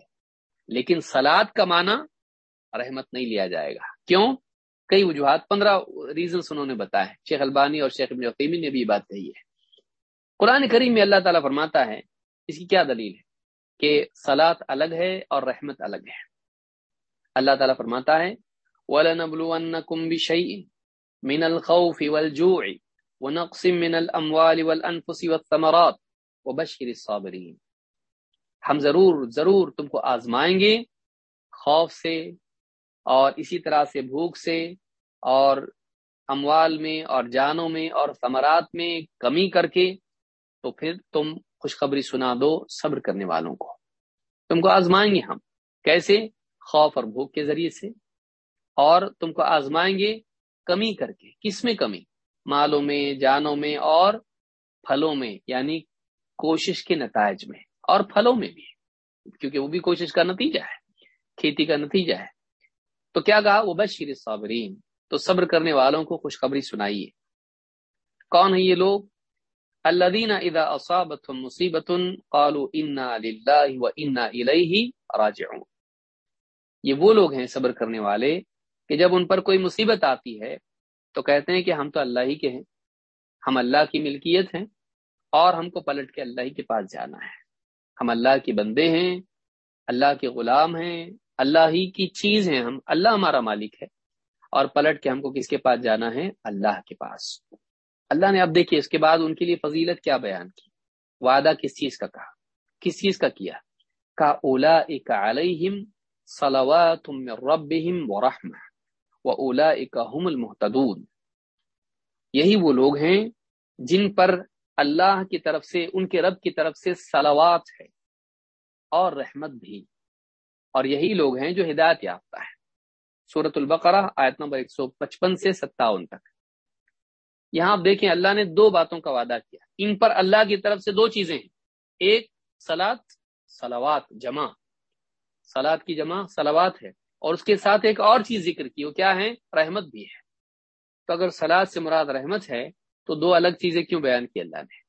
لیکن سلاد کا معنی رحمت نہیں لیا جائے گا۔ کیوں؟ کئی وجوہات، پندرہ ریزنس انہوں نے بتایا شیخ البانی اور شیخ ابن نے بھی بات کہی ہے۔ قرآن کریم میں اللہ تعالیٰ فرماتا ہے، اس کی کیا دلیل ہے؟ کہ سلاد الگ ہے اور رحمت الگ ہے۔ اللہ تعالیٰ فرماتا ہے، وَلَنَبْلُوَنَّكُمْ بِشَيْءٍ مِنَ الْخَوْفِ وَالْجُوعِ وَنَقْصٍ مِنَ الْأَمْوَالِ وَالْأَنفُسِ وَالثَّمَرَاتِ وَبَشِّرِ الصَّابِرِينَ۔ ہم ضرور ضرور تم کو آزمائیں گے خوف سے اور اسی طرح سے بھوک سے اور اموال میں اور جانوں میں اور ثمرات میں کمی کر کے تو پھر تم خوشخبری سنا دو صبر کرنے والوں کو۔ تم کو آزمائیں گے ہم۔ کیسے؟ خوف اور بھوک کے ذریعے سے اور تم کو آزمائیں گے کمی کر کے۔ کس میں کمی؟ مالوں میں، جانوں میں اور پھلوں میں یعنی کوشش کے نتائج میں۔ اور پھلوں میں بھی، کیونکہ وہ بھی کوشش کا نتیجہ ہے، کھیتی کا نتیجہ ہے۔ تو کیا کہا؟ وہ بشیر صابرین تو صبر کرنے والوں کو خوشخبری سنائیے۔ کون ہے یہ لوگ؟ الذين اذا اصابتهم مصیبه قالوا انا لله وانا الیہ راجعون۔ یہ وہ لوگ ہیں صبر کرنے والے کہ جب ان پر کوئی مصیبت آتی ہے تو کہتے ہیں کہ ہم تو اللہ ہی کے ہیں، ہم اللہ کی ملکیت ہیں اور ہم کو پلٹ کے اللہ ہی کے پاس جانا ہے۔ ہم اللہ کے بندے ہیں، اللہ کے غلام ہیں، اللہ ہی کی چیز ہیں ہم، اللہ ہمارا مالک ہے۔ اور پلٹ کے ہم کو کس کے پاس جانا ہے؟ اللہ کے پاس۔ اللہ نے اب دیکھیے اس کے بعد ان کے لیے فضیلت کیا بیان کی۔ وعدہ کس چیز کا کہا؟ کس چیز کا کیا؟ کا اولا علیہم صلوات من ربهم ورحمہ و اولا هم المحتدون یہی وہ لوگ ہیں جن پر اللہ کی طرف سے، ان کے رب کی طرف سے صلوات ہے اور رحمت بھی۔ اور یہی لوگ ہیں جو ہدایت یافتہ ہے سورت البقرہ، آیت نمبر 155 سے 57 تک۔ یہاں آپ دیکھیں، اللہ نے دو باتوں کا وعدہ کیا۔ ان پر اللہ کی طرف سے دو چیزیں ہیں۔ ایک سلاد سلاوات جمع سلاد کی جمع سلاوات ہے۔ اور اس کے ساتھ ایک اور چیز ذکر کی، وہ کیا ہے؟ رحمت بھی ہے۔ تو اگر سلاد سے مراد رحمت ہے، تو دو الگ چیزیں کیوں بیان کی اللہ نے؟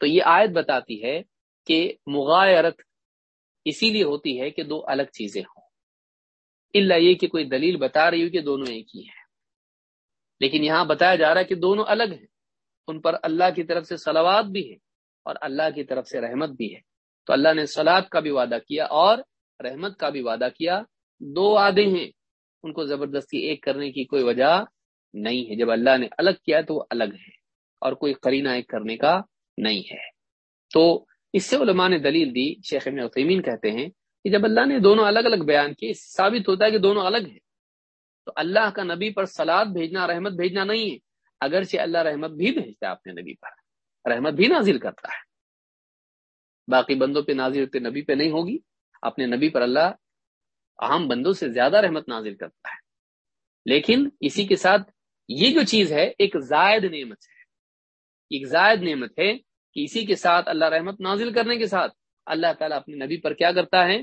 تو یہ آیت بتاتی ہے کہ مغایرت اسی لیے ہوتی ہے کہ دو الگ چیزیں ہوں۔ اللہ یہ کہ کوئی دلیل بتا رہی ہو کہ دونوں ایک ہی ہیں۔ لیکن یہاں بتایا جا رہا ہے کہ دونوں الگ ہیں۔ ان پر اللہ کی طرف سے سلوات بھی ہے اور اللہ کی طرف سے رحمت بھی ہے۔ تو اللہ نے سلاد کا بھی وعدہ کیا اور رحمت کا بھی وعدہ کیا، دو وعدے ہیں۔ ان کو زبردستی ایک کرنے کی کوئی وجہ نہیں ہے۔ جب اللہ نے الگ کیا تو وہ الگ ہے اور کوئی قرینہ ایک کرنے کا نہیں ہے۔ تو اس سے علماء نے دلیل دی، شیخ عثیمین کہتے ہیں کہ جب اللہ نے دونوں الگ الگ بیان کیے ثابت ہوتا ہے کہ دونوں الگ ہیں۔ تو اللہ کا نبی پر سلاد بھیجنا، رحمت بھیجنا نہیں ہے۔ اگرچہ اللہ رحمت بھی بھیجتا ہے اپنے نبی پر، رحمت بھی نازل کرتا ہے۔ باقی بندوں پہ نازل ہوتے نبی پہ نہیں ہوگی۔ اپنے نبی پر اللہ عام بندوں سے زیادہ رحمت نازل کرتا ہے۔ لیکن اسی کے ساتھ یہ جو چیز ہے، ایک زائد نعمت ہے۔ ایک زائد نعمت ہے کہ اسی کے ساتھ اللہ رحمت نازل کرنے کے ساتھ اللہ تعالیٰ اپنے نبی پر کیا کرتا ہے؟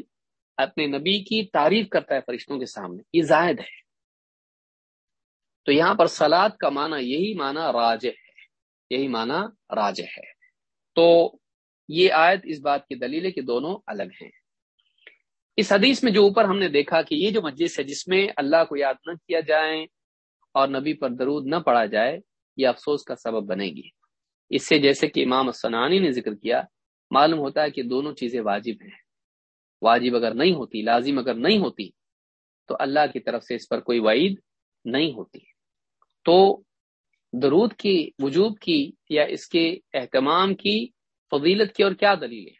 اپنے نبی کی تعریف کرتا ہے فرشتوں کے سامنے۔ یہ زائد ہے۔ تو یہاں پر سلاد کا معنی یہی معنی راج ہے۔ یہی معنی راج ہے۔ تو یہ آیت اس بات کی دلیل ہے کہ دونوں الگ ہیں۔ اس حدیث میں جو اوپر ہم نے دیکھا کہ یہ جو مجلس ہے جس میں اللہ کو یاد نہ کیا جائے اور نبی پر درود نہ پڑا جائے، یہ افسوس کا سبب بنے گی۔ اس سے جیسے کہ امام السنانی نے ذکر کیا، معلوم ہوتا ہے کہ دونوں چیزیں واجب ہیں۔ واجب اگر نہیں ہوتی، لازم اگر نہیں ہوتی، تو اللہ کی طرف سے اس پر کوئی وعید نہیں ہوتی۔ تو درود کی، وجوب کی یا اس کے اہتمام کی فضیلت کی اور کیا دلیل ہے؟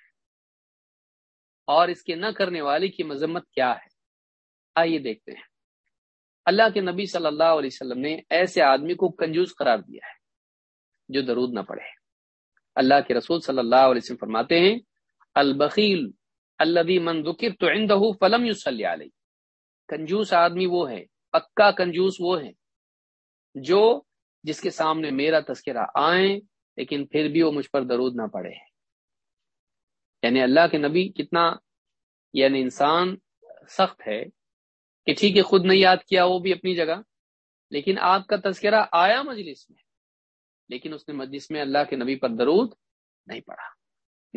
اور اس کے نہ کرنے والے کی مذمت کیا ہے؟ آئیے دیکھتے ہیں۔ اللہ کے نبی صلی اللہ علیہ وسلم نے ایسے آدمی کو کنجوس قرار دیا ہے جو درود نہ پڑھے۔ اللہ کے رسول صلی اللہ علیہ وسلم فرماتے ہیں، البخیل اللہ من ذکر تو عندہ فلم یوسلی علیہ۔ کنجوس آدمی وہ ہے، پکا کنجوس وہ ہے جو جس کے سامنے میرا تذکرہ آئیں لیکن پھر بھی وہ مجھ پر درود نہ پڑے یعنی اللہ کے نبی کتنا یعنی انسان سخت ہے کہ ٹھیک ہے، خود نہیں یاد کیا، وہ بھی اپنی جگہ۔ لیکن آپ کا تذکرہ آیا مجلس میں، لیکن اس نے مجلس میں اللہ کے نبی پر درود نہیں پڑھا۔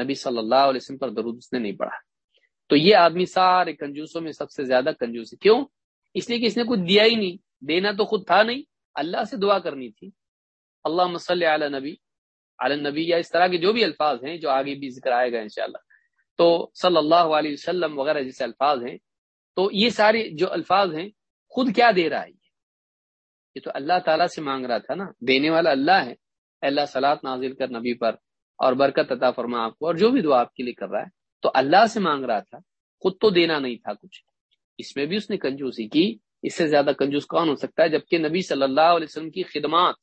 نبی صلی اللہ علیہ وسلم پر درود اس نے نہیں پڑھا۔ تو یہ آدمی سارے کنجوسوں میں سب سے زیادہ کنجوس ہے۔ کیوں؟ اس لیے کہ اس نے کچھ دیا ہی نہیں۔ دینا تو خود تھا نہیں، اللہ سے دعا کرنی تھی۔ اللہ مسلم علی نبی علی نبی یا اس طرح کے جو بھی الفاظ ہیں جو آگے بھی ذکر آئے گا انشاءاللہ۔ تو صلی اللہ علیہ وسلم وغیرہ جیسے الفاظ ہیں، تو یہ سارے جو الفاظ ہیں، خود کیا دے رہا ہے؟ یہ تو اللہ تعالیٰ سے مانگ رہا تھا نا۔ دینے والا اللہ ہے۔ اللہ سلاد نازل کر نبی پر اور برکت عطا فرما آپ کو اور جو بھی دعا آپ کے لیے کر رہا ہے۔ تو اللہ سے مانگ رہا تھا، خود تو دینا نہیں تھا کچھ۔ اس میں بھی اس نے کنجوسی کی۔ اس سے زیادہ کنجوس کون ہو سکتا ہے؟ جبکہ نبی صلی اللہ علیہ وسلم کی خدمات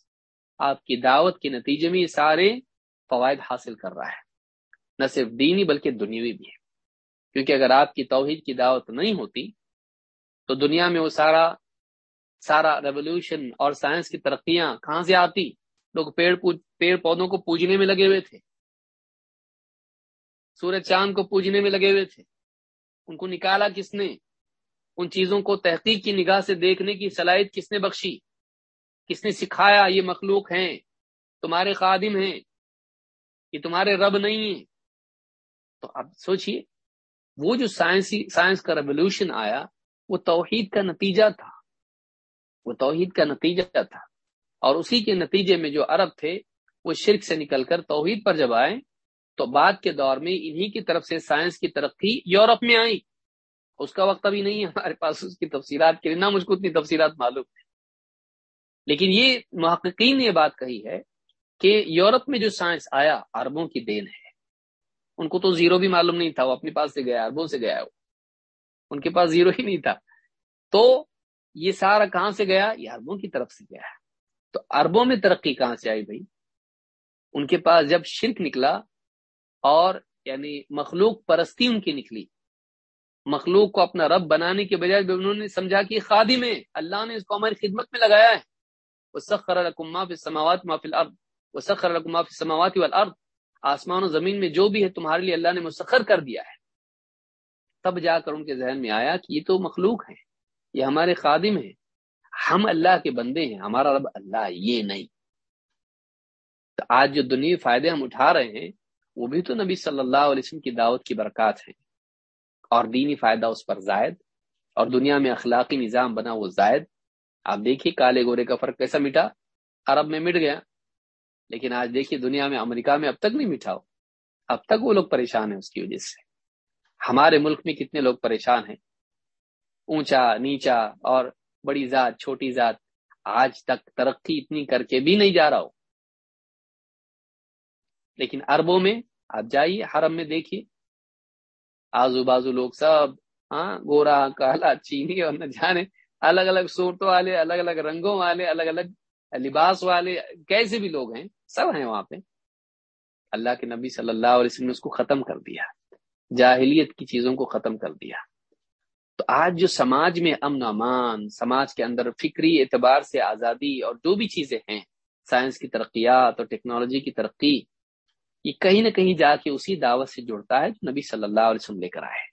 آپ کی دعوت کے نتیجے میں یہ سارے فوائد حاصل کر رہا ہے۔ نہ صرف دینی بلکہ دنیاوی بھی۔ ہے کیونکہ اگر آپ کی توحید کی دعوت نہیں ہوتی، تو دنیا میں وہ سارا سارا ریولیوشن اور سائنس کی ترقیاں کہاں سے آتی؟ لوگ پیڑ پیڑ پودوں کو پوجنے میں لگے ہوئے تھے۔ سورج چاند کو پوجنے میں لگے ہوئے تھے۔ ان کو نکالا کس نے؟ ان چیزوں کو تحقیق کی نگاہ سے دیکھنے کی صلاحیت کس نے بخشی؟ کس نے سکھایا یہ مخلوق ہیں؟ تمہارے خادم ہیں، یہ تمہارے رب نہیں ہیں۔ تو اب سوچئے، وہ جو سائنسی، سائنس کا ریولیوشن آیا، وہ توحید کا نتیجہ تھا۔ وہ توحید کا نتیجہ تھا۔ اور اسی کے نتیجے میں جو عرب تھے، وہ شرک سے نکل کر توحید پر جب آئے، تو بعد کے دور میں انہی کی طرف سے سائنس کی ترقی یورپ میں آئی۔ اس کا وقت ابھی نہیں ہے، ہمارے پاس اس کی تفصیلات کے لیے، نہ مجھ کو اتنی تفصیلات معلوم۔ لیکن یہ محققین نے یہ بات کہی ہے کہ یورپ میں جو سائنس آیا، عربوں کی دین ہے، ان کو تو زیرو بھی معلوم نہیں تھا، وہ اپنے پاس سے گیا اربوں سے گیا وہ۔ ان کے پاس زیرو ہی نہیں تھا۔ تو یہ سارا کہاں سے گیا؟ یہ اربوں کی طرف سے گیا۔ تو اربوں میں ترقی کہاں سے آئی بھائی؟ ان کے پاس جب شرک نکلا اور یعنی مخلوق پرستی ان کی نکلی، مخلوق کو اپنا رب بنانے کے بجائے انہوں نے سمجھا کہ خادم ہے، اللہ نے اس کو ہماری خدمت میں لگایا ہے۔ وہ سخر ما فی السماوات ما فی الارض وہ سخر ما فی السماوات والارض آسمان و زمین میں جو بھی ہے تمہارے لیے اللہ نے مسخر کر دیا ہے۔ تب جا کر ان کے ذہن میں آیا کہ یہ تو مخلوق ہے یہ ہمارے خادم ہیں۔ ہم اللہ کے بندے ہیں، ہمارا رب اللہ یہ نہیں۔ تو آج جو دنیا فائدے ہم اٹھا رہے ہیں، وہ بھی تو نبی صلی اللہ علیہ وسلم کی دعوت کی برکات ہیں۔ اور دینی فائدہ اس پر زائد، اور دنیا میں اخلاقی نظام بنا وہ زائد۔ آپ دیکھیے کالے گورے کا فرق کیسا مٹا؟ عرب میں مٹ گیا۔ لیکن آج دیکھیے دنیا میں، امریکہ میں اب تک نہیں مٹھا ہو۔ اب تک وہ لوگ پریشان ہیں اس کی وجہ سے۔ ہمارے ملک میں کتنے لوگ پریشان ہیں؟ اونچا، نیچا اور بڑی ذات، چھوٹی ذات۔ آج تک ترقی اتنی کر کے بھی نہیں جا رہا ہو۔ لیکن اربوں میں، آپ جائیے حرم میں دیکھیے۔ آزو بازو لوگ سب ہاں گورا، کالا، چینی اور نہ جانے۔ الگ الگ صورتوں والے، الگ الگ رنگوں والے، الگ الگ لباس والے، کیسے بھی لوگ ہیں، سب ہیں وہاں پہ۔ اللہ کے نبی صلی اللہ علیہ وسلم نے اس کو ختم کر دیا، جاہلیت کی چیزوں کو ختم کر دیا۔ تو آج جو سماج میں امن امان، سماج کے اندر فکری اعتبار سے آزادی اور جو بھی چیزیں ہیں، سائنس کی ترقیات اور ٹیکنالوجی کی ترقی، یہ کہیں نہ کہیں جا کے اسی دعوت سے جڑتا ہے جو نبی صلی اللہ علیہ وسلم لے کر آئے۔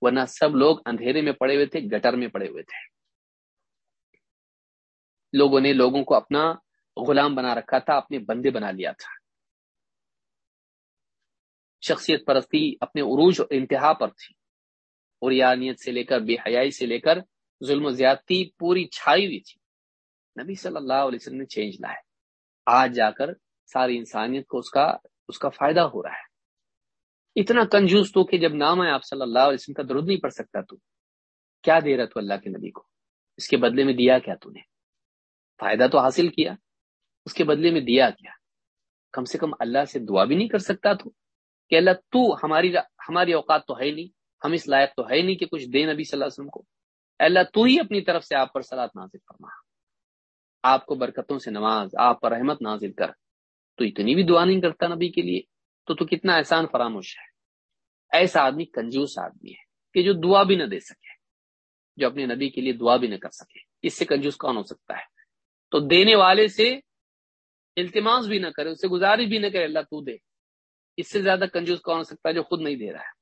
ورنہ سب لوگ اندھیرے میں پڑے ہوئے تھے، گٹر میں پڑے ہوئے تھے۔ لوگوں نے لوگوں کو اپنا غلام بنا رکھا تھا، اپنے بندے بنا لیا تھا۔ شخصیت پرستی اپنے عروج اور انتہا پر تھی۔ اور یانیت سے لے کر بے حیائی سے لے کر ظلم و زیادتی پوری چھائی ہوئی تھی۔ نبی صلی اللہ علیہ وسلم نے چینج لایا۔ آج جا کر ساری انسانیت کو اس کا اس کا فائدہ ہو رہا ہے۔ اتنا کنجوس تو کہ جب نام ہے آپ صلی اللہ علیہ وسلم کا درود نہیں پڑھ سکتا تو۔ کیا دے رہا تو اللہ کے نبی کو؟ اس کے بدلے میں دیا کیا تو نے؟ فائدہ تو حاصل کیا، اس کے بدلے میں دیا کیا۔ کم سے کم اللہ سے دعا بھی نہیں کر سکتا تو، کہ اللہ تو ہماری ہماری اوقات تو ہے نہیں، ہم اس لائق تو ہے نہیں کہ کچھ دے نبی صلی اللہ علیہ وسلم کو۔ اللہ تو ہی اپنی طرف سے آپ پر سلاد نازل فرما۔ آپ کو برکتوں سے نواز، آپ پر رحمت نازل کر۔ تو اتنی بھی دعا نہیں کرتا نبی کے لیے، تو تو کتنا احسان فراموش ہے۔ ایسا آدمی کنجوس آدمی ہے کہ جو دعا بھی نہ دے سکے، جو اپنے نبی کے لیے دعا بھی نہ کر سکے۔ اس سے کنجوس کون ہو سکتا ہے؟ تو دینے والے سے التماس بھی نہ کرے، اس سے گزارش بھی نہ کرے، اللہ تو دے۔ اس سے زیادہ کنجوس کون ہو سکتا ہے جو خود نہیں دے رہا ہے؟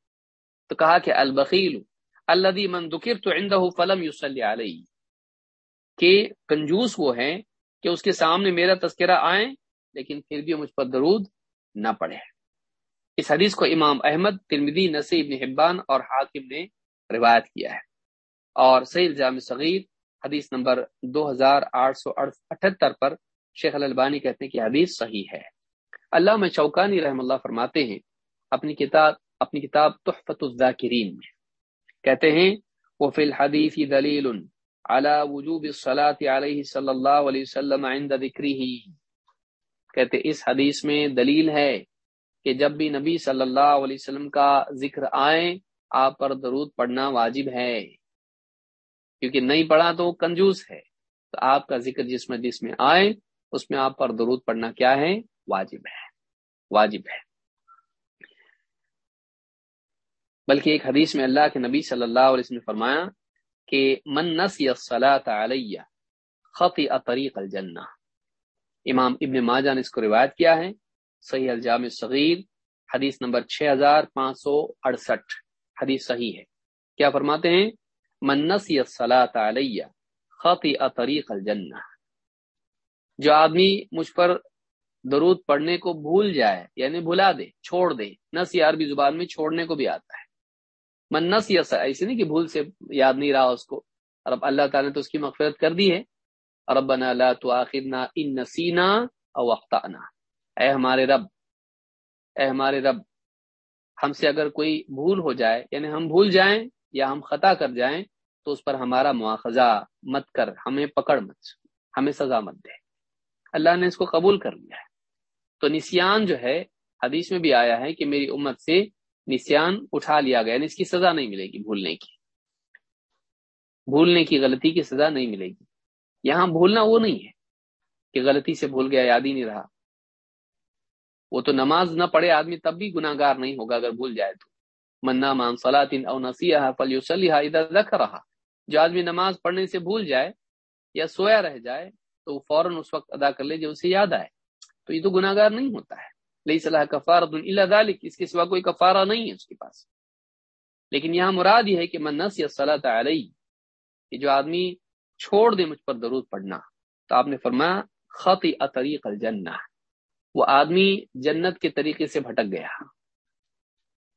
تو کہا کہ البخیل اللہ من دکر تو عندہ فلم یوسلی علیہ۔ کہ کنجوس وہ ہیں کہ اس کے سامنے میرا تذکرہ آئیں، لیکن پھر بھی مجھ پر درود نہ پڑے۔ اس حدیث کو امام احمد ترمدی نسی ابن حبان اور حاکم نے روایت کیا ہے۔ اور سعید جامع صغیر حدیث نمبر دو ہزار آٹھ سو اٹھہتر پر شیخ البانی کہتے ہیں کہ حدیث صحیح ہے۔ اللہ میں چوکانی رحم اللہ فرماتے ہیں، اپنی کتاب اپنی کتاب تحفت الذاکرین میں کہتے ہیں وہ فی الحدیث دلیل على وجوب الصلاة علیہ صلی اللہ علیہ وسلم عند ذکری کہتے اس حدیث میں دلیل ہے کہ جب بھی نبی صلی اللہ علیہ وسلم کا ذکر آئے، آپ پر درود پڑھنا واجب ہے۔ کیونکہ نہیں پڑھا تو کنجوس ہے۔ تو آپ کا ذکر جس میں جس میں آئے، اس میں آپ پر درود پڑھنا کیا ہے؟ واجب ہے۔ واجب ہے۔ بلکہ ایک حدیث میں اللہ کے نبی صلی اللہ علیہ وسلم نے فرمایا کہ من نسی علیہ خطی طریق الجنہ۔ امام ابن ماجہ نے اس کو روایت کیا ہے۔ صحیح الجام صغیر حدیث نمبر 6568 حدیث صحیح ہے۔ کیا فرماتے ہیں؟ منسی الصلاۃ علیہ خطی طریق الجنہ۔ جو آدمی مجھ پر درود پڑھنے کو بھول جائے یعنی بھلا دے، چھوڑ دے نسی عربی زبان میں چھوڑنے کو بھی آتا ہے۔ من نسی ایسے نہیں کہ بھول سے یاد نہیں رہا اس کو۔ اور اب اللہ تعالیٰ نے تو اس کی مغفرت کر دی ہے۔ ربنا لا تؤاخذنا ان نسینا او اخطانا اے ہمارے رب، اے ہمارے رب، ہم سے اگر کوئی بھول ہو جائے یعنی ہم بھول جائیں یا ہم خطا کر جائیں تو اس پر ہمارا مواخذہ مت کر، ہمیں پکڑ مت، ہمیں سزا مت دے۔ اللہ نے اس کو قبول کر لیا ہے۔ تو نسیان جو ہے، حدیث میں بھی آیا ہے کہ میری امت سے نسیان اٹھا لیا گیا یعنی اس کی سزا نہیں ملے گی بھولنے کی۔ بھولنے کی غلطی کی سزا نہیں ملے گی۔ یہاں بھولنا وہ نہیں ہے کہ غلطی سے بھول گیا، یاد ہی نہیں رہا۔ وہ تو نماز نہ پڑھے آدمی تب بھی گناہ گار نہیں ہوگا اگر بھول جائے تو۔ منا مان سلاطین او نسیحا فلیوسلیحا ادھر رکھ رہا جو آدمی نماز پڑھنے سے بھول جائے یا سویا رہ جائے تو فوراً اس وقت ادا کر لے جو اسے یاد آئے۔ تو یہ تو گناہ گار نہیں ہوتا ہے۔ لئی صلاح کفار ذالک، اس کے سوا کوئی کفارہ نہیں ہے اس کے پاس۔ لیکن یہاں مراد یہ ہے کہ من نسی صلاح علیہ، کہ جو آدمی چھوڑ دے مجھ پر درود پڑھنا۔ تو آپ نے فرمایا خطی اطریق الجنہ۔ وہ آدمی جنت کے طریقے سے بھٹک گیا۔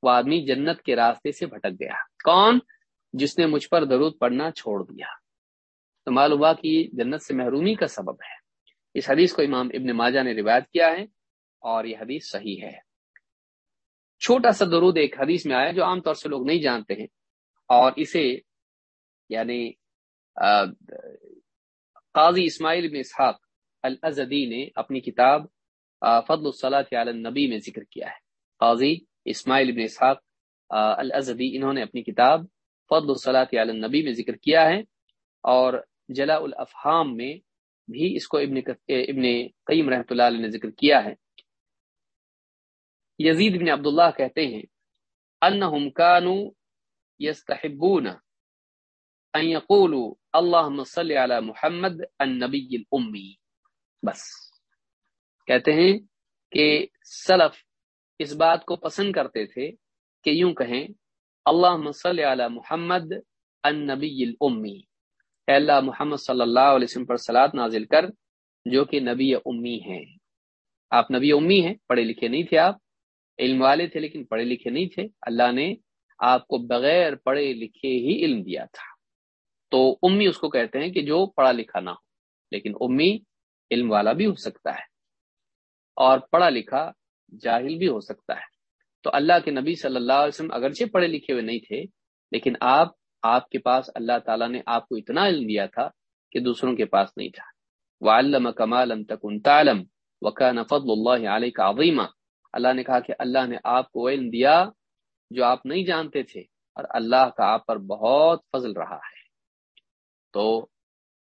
وہ آدمی جنت کے راستے سے بھٹک گیا۔ کون؟ جس نے مجھ پر درود پڑھنا چھوڑ دیا۔ تو معلوم ہوا کہ جنت سے محرومی کا سبب ہے۔ اس حدیث کو امام ابن ماجہ نے روایت کیا ہے اور یہ حدیث صحیح ہے۔ چھوٹا سا درود ایک حدیث میں آیا جو عام طور سے لوگ نہیں جانتے ہیں اور اسے یعنی قاضی اسماعیل بن اسحاق الازدی نے اپنی کتاب فضل الصلاۃ علی النبی میں ذکر کیا ہے۔ قاضی اسماعیل بن اسحاق الازدی، انہوں نے اپنی کتاب فضل الصلاۃ علی النبی میں ذکر کیا ہے اور جلا الافہام میں بھی اس کو ابن ابن قیم رحمۃ اللہ علیہ نے ذکر کیا ہے۔ یزید بن عبداللہ کہتے ہیں، انہم کانو یستحبون ان یقولوا اللہم صلی علی محمد النبی الامی۔ بس۔ کہتے ہیں کہ سلف اس بات کو پسند کرتے تھے کہ یوں کہیں اللہ صلی علی محمد النبی الامی. اے اللہ محمد صلی اللہ علیہ وسلم پر سلاد نازل کر، جو کہ نبی امی ہیں۔ آپ نبی امی ہیں، پڑھے لکھے نہیں تھے آپ۔ علم والے تھے لیکن پڑھے لکھے نہیں تھے۔ اللہ نے آپ کو بغیر پڑھے لکھے ہی علم دیا تھا۔ تو امی اس کو کہتے ہیں کہ جو پڑھا لکھا نہ ہو، لیکن امی علم والا بھی ہو سکتا ہے۔ اور پڑھا لکھا جاہل بھی ہو سکتا ہے۔ تو اللہ کے نبی صلی اللہ علیہ وسلم اگرچہ پڑھے لکھے ہوئے نہیں تھے، لیکن آپ آپ کے پاس اللہ تعالیٰ نے آپ کو اتنا علم دیا تھا کہ دوسروں کے پاس نہیں تھا۔ وہ علم کمال تعلم وکان فضل اللہ علیہ کا عظیمہ اللہ نے کہا کہ اللہ نے آپ کو علم دیا جو آپ نہیں جانتے تھے، اور اللہ کا آپ پر بہت فضل رہا ہے۔ تو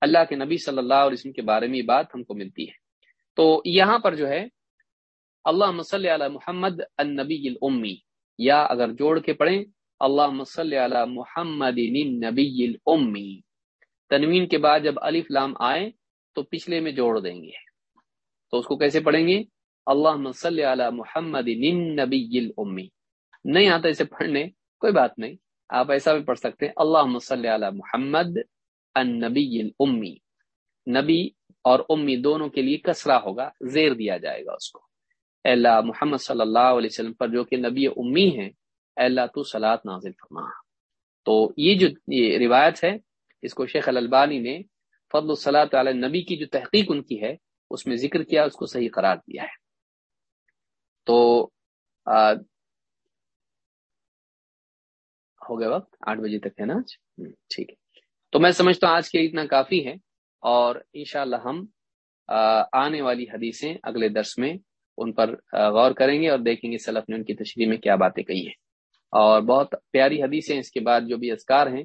اللہ کے نبی صلی اللہ علیہ وسلم کے بارے میں یہ بات ہم کو ملتی ہے۔ تو یہاں پر جو ہے اللہ مسلی علی محمد النبی الامی۔ یا اگر جوڑ کے پڑھیں اللہ مسلی علی محمد نبی الامی۔ تنوین کے بعد جب الف لام آئے، تو پچھلے میں جوڑ دیں گے۔ تو اس کو کیسے پڑھیں گے؟ اللہ مسلی علی محمد نبی الامی۔ نہیں آتا اسے پڑھنے، کوئی بات نہیں۔ آپ ایسا بھی پڑھ سکتے ہیں۔ اللہ مسلی علی محمد النبی الامی۔ نبی اور امی دونوں کے لیے کسرا ہوگا، زیر دیا جائے گا اس کو۔ اے اللہ محمد صلی اللہ علیہ وسلم پر جو کہ نبی امی ہیں، اے اللہ تو سلاد نازل فرما۔ تو یہ جو یہ روایت ہے، اس کو شیخ الالبانی نے فضل الصلاۃ علی نبی کی جو تحقیق ان کی ہے، اس میں ذکر کیا، اس کو صحیح قرار دیا ہے۔ تو ہو گئے وقت؟ آٹھ بجے تک ہے نا آج؟ ٹھیک ہے۔ تو میں سمجھتا ہوں آج کے اتنا کافی ہے، اور انشاءاللہ ہم آنے والی حدیثیں اگلے درس میں ان پر غور کریں گے اور دیکھیں گے سلف نے ان کی تشریح میں کیا باتیں کہی ہیں۔ اور بہت پیاری حدیثیں اس کے بعد جو بھی اذکار ہیں،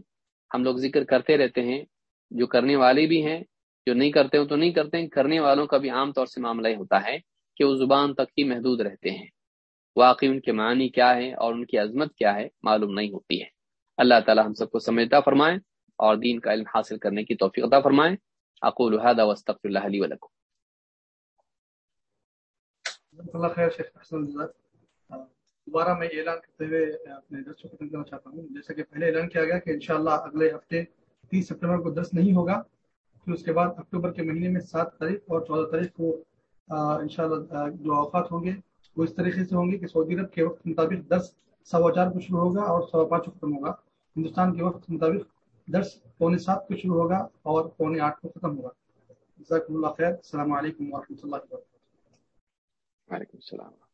ہم لوگ ذکر کرتے رہتے ہیں۔ جو کرنے والے بھی ہیں، جو نہیں کرتے ہوں تو نہیں کرتے ہیں۔ کرنے والوں کا بھی عام طور سے معاملہ ہوتا ہے کہ وہ زبان تک ہی محدود رہتے ہیں۔ واقعی ان کے معنی کیا ہے اور ان کی عظمت کیا ہے، معلوم نہیں ہوتی ہے۔ اللہ تعالی ہم سب کو سمجھتا فرمائیں اور دین کا علم حاصل کرنے کی توفیق عطا فرمائیں اقول هذا واستغفر الله لي ولكم۔ اللہ خیر، شیخ حسن دوبارہ میں اعلان کرتے ہوئے اپنے درس کو ختم کرنا چاہتا ہوں۔ جیسا کہ پہلے اعلان کیا گیا کہ انشاءاللہ اگلے ہفتے تیس سپٹمبر کو درس نہیں ہوگا، پھر اس کے بعد اکتوبر کے مہینے میں سات تاریخ اور چودہ تاریخ کو انشاءاللہ جو اوقات ہوں گے وہ اس طریقے سے ہوں گے کہ سعودی عرب کے وقت مطابق دس سوا چار کو شروع ہوگا اور سوا پانچ کو ختم ہوگا۔ ہندوستان کے وقت مطابق دس پونے سات کو شروع ہوگا اور پونے آٹھ کو ختم ہوگا۔ جزاک اللہ خیر۔ السلام علیکم ورحمۃ اللہ وبرکاتہ۔ وعلیکم السلام.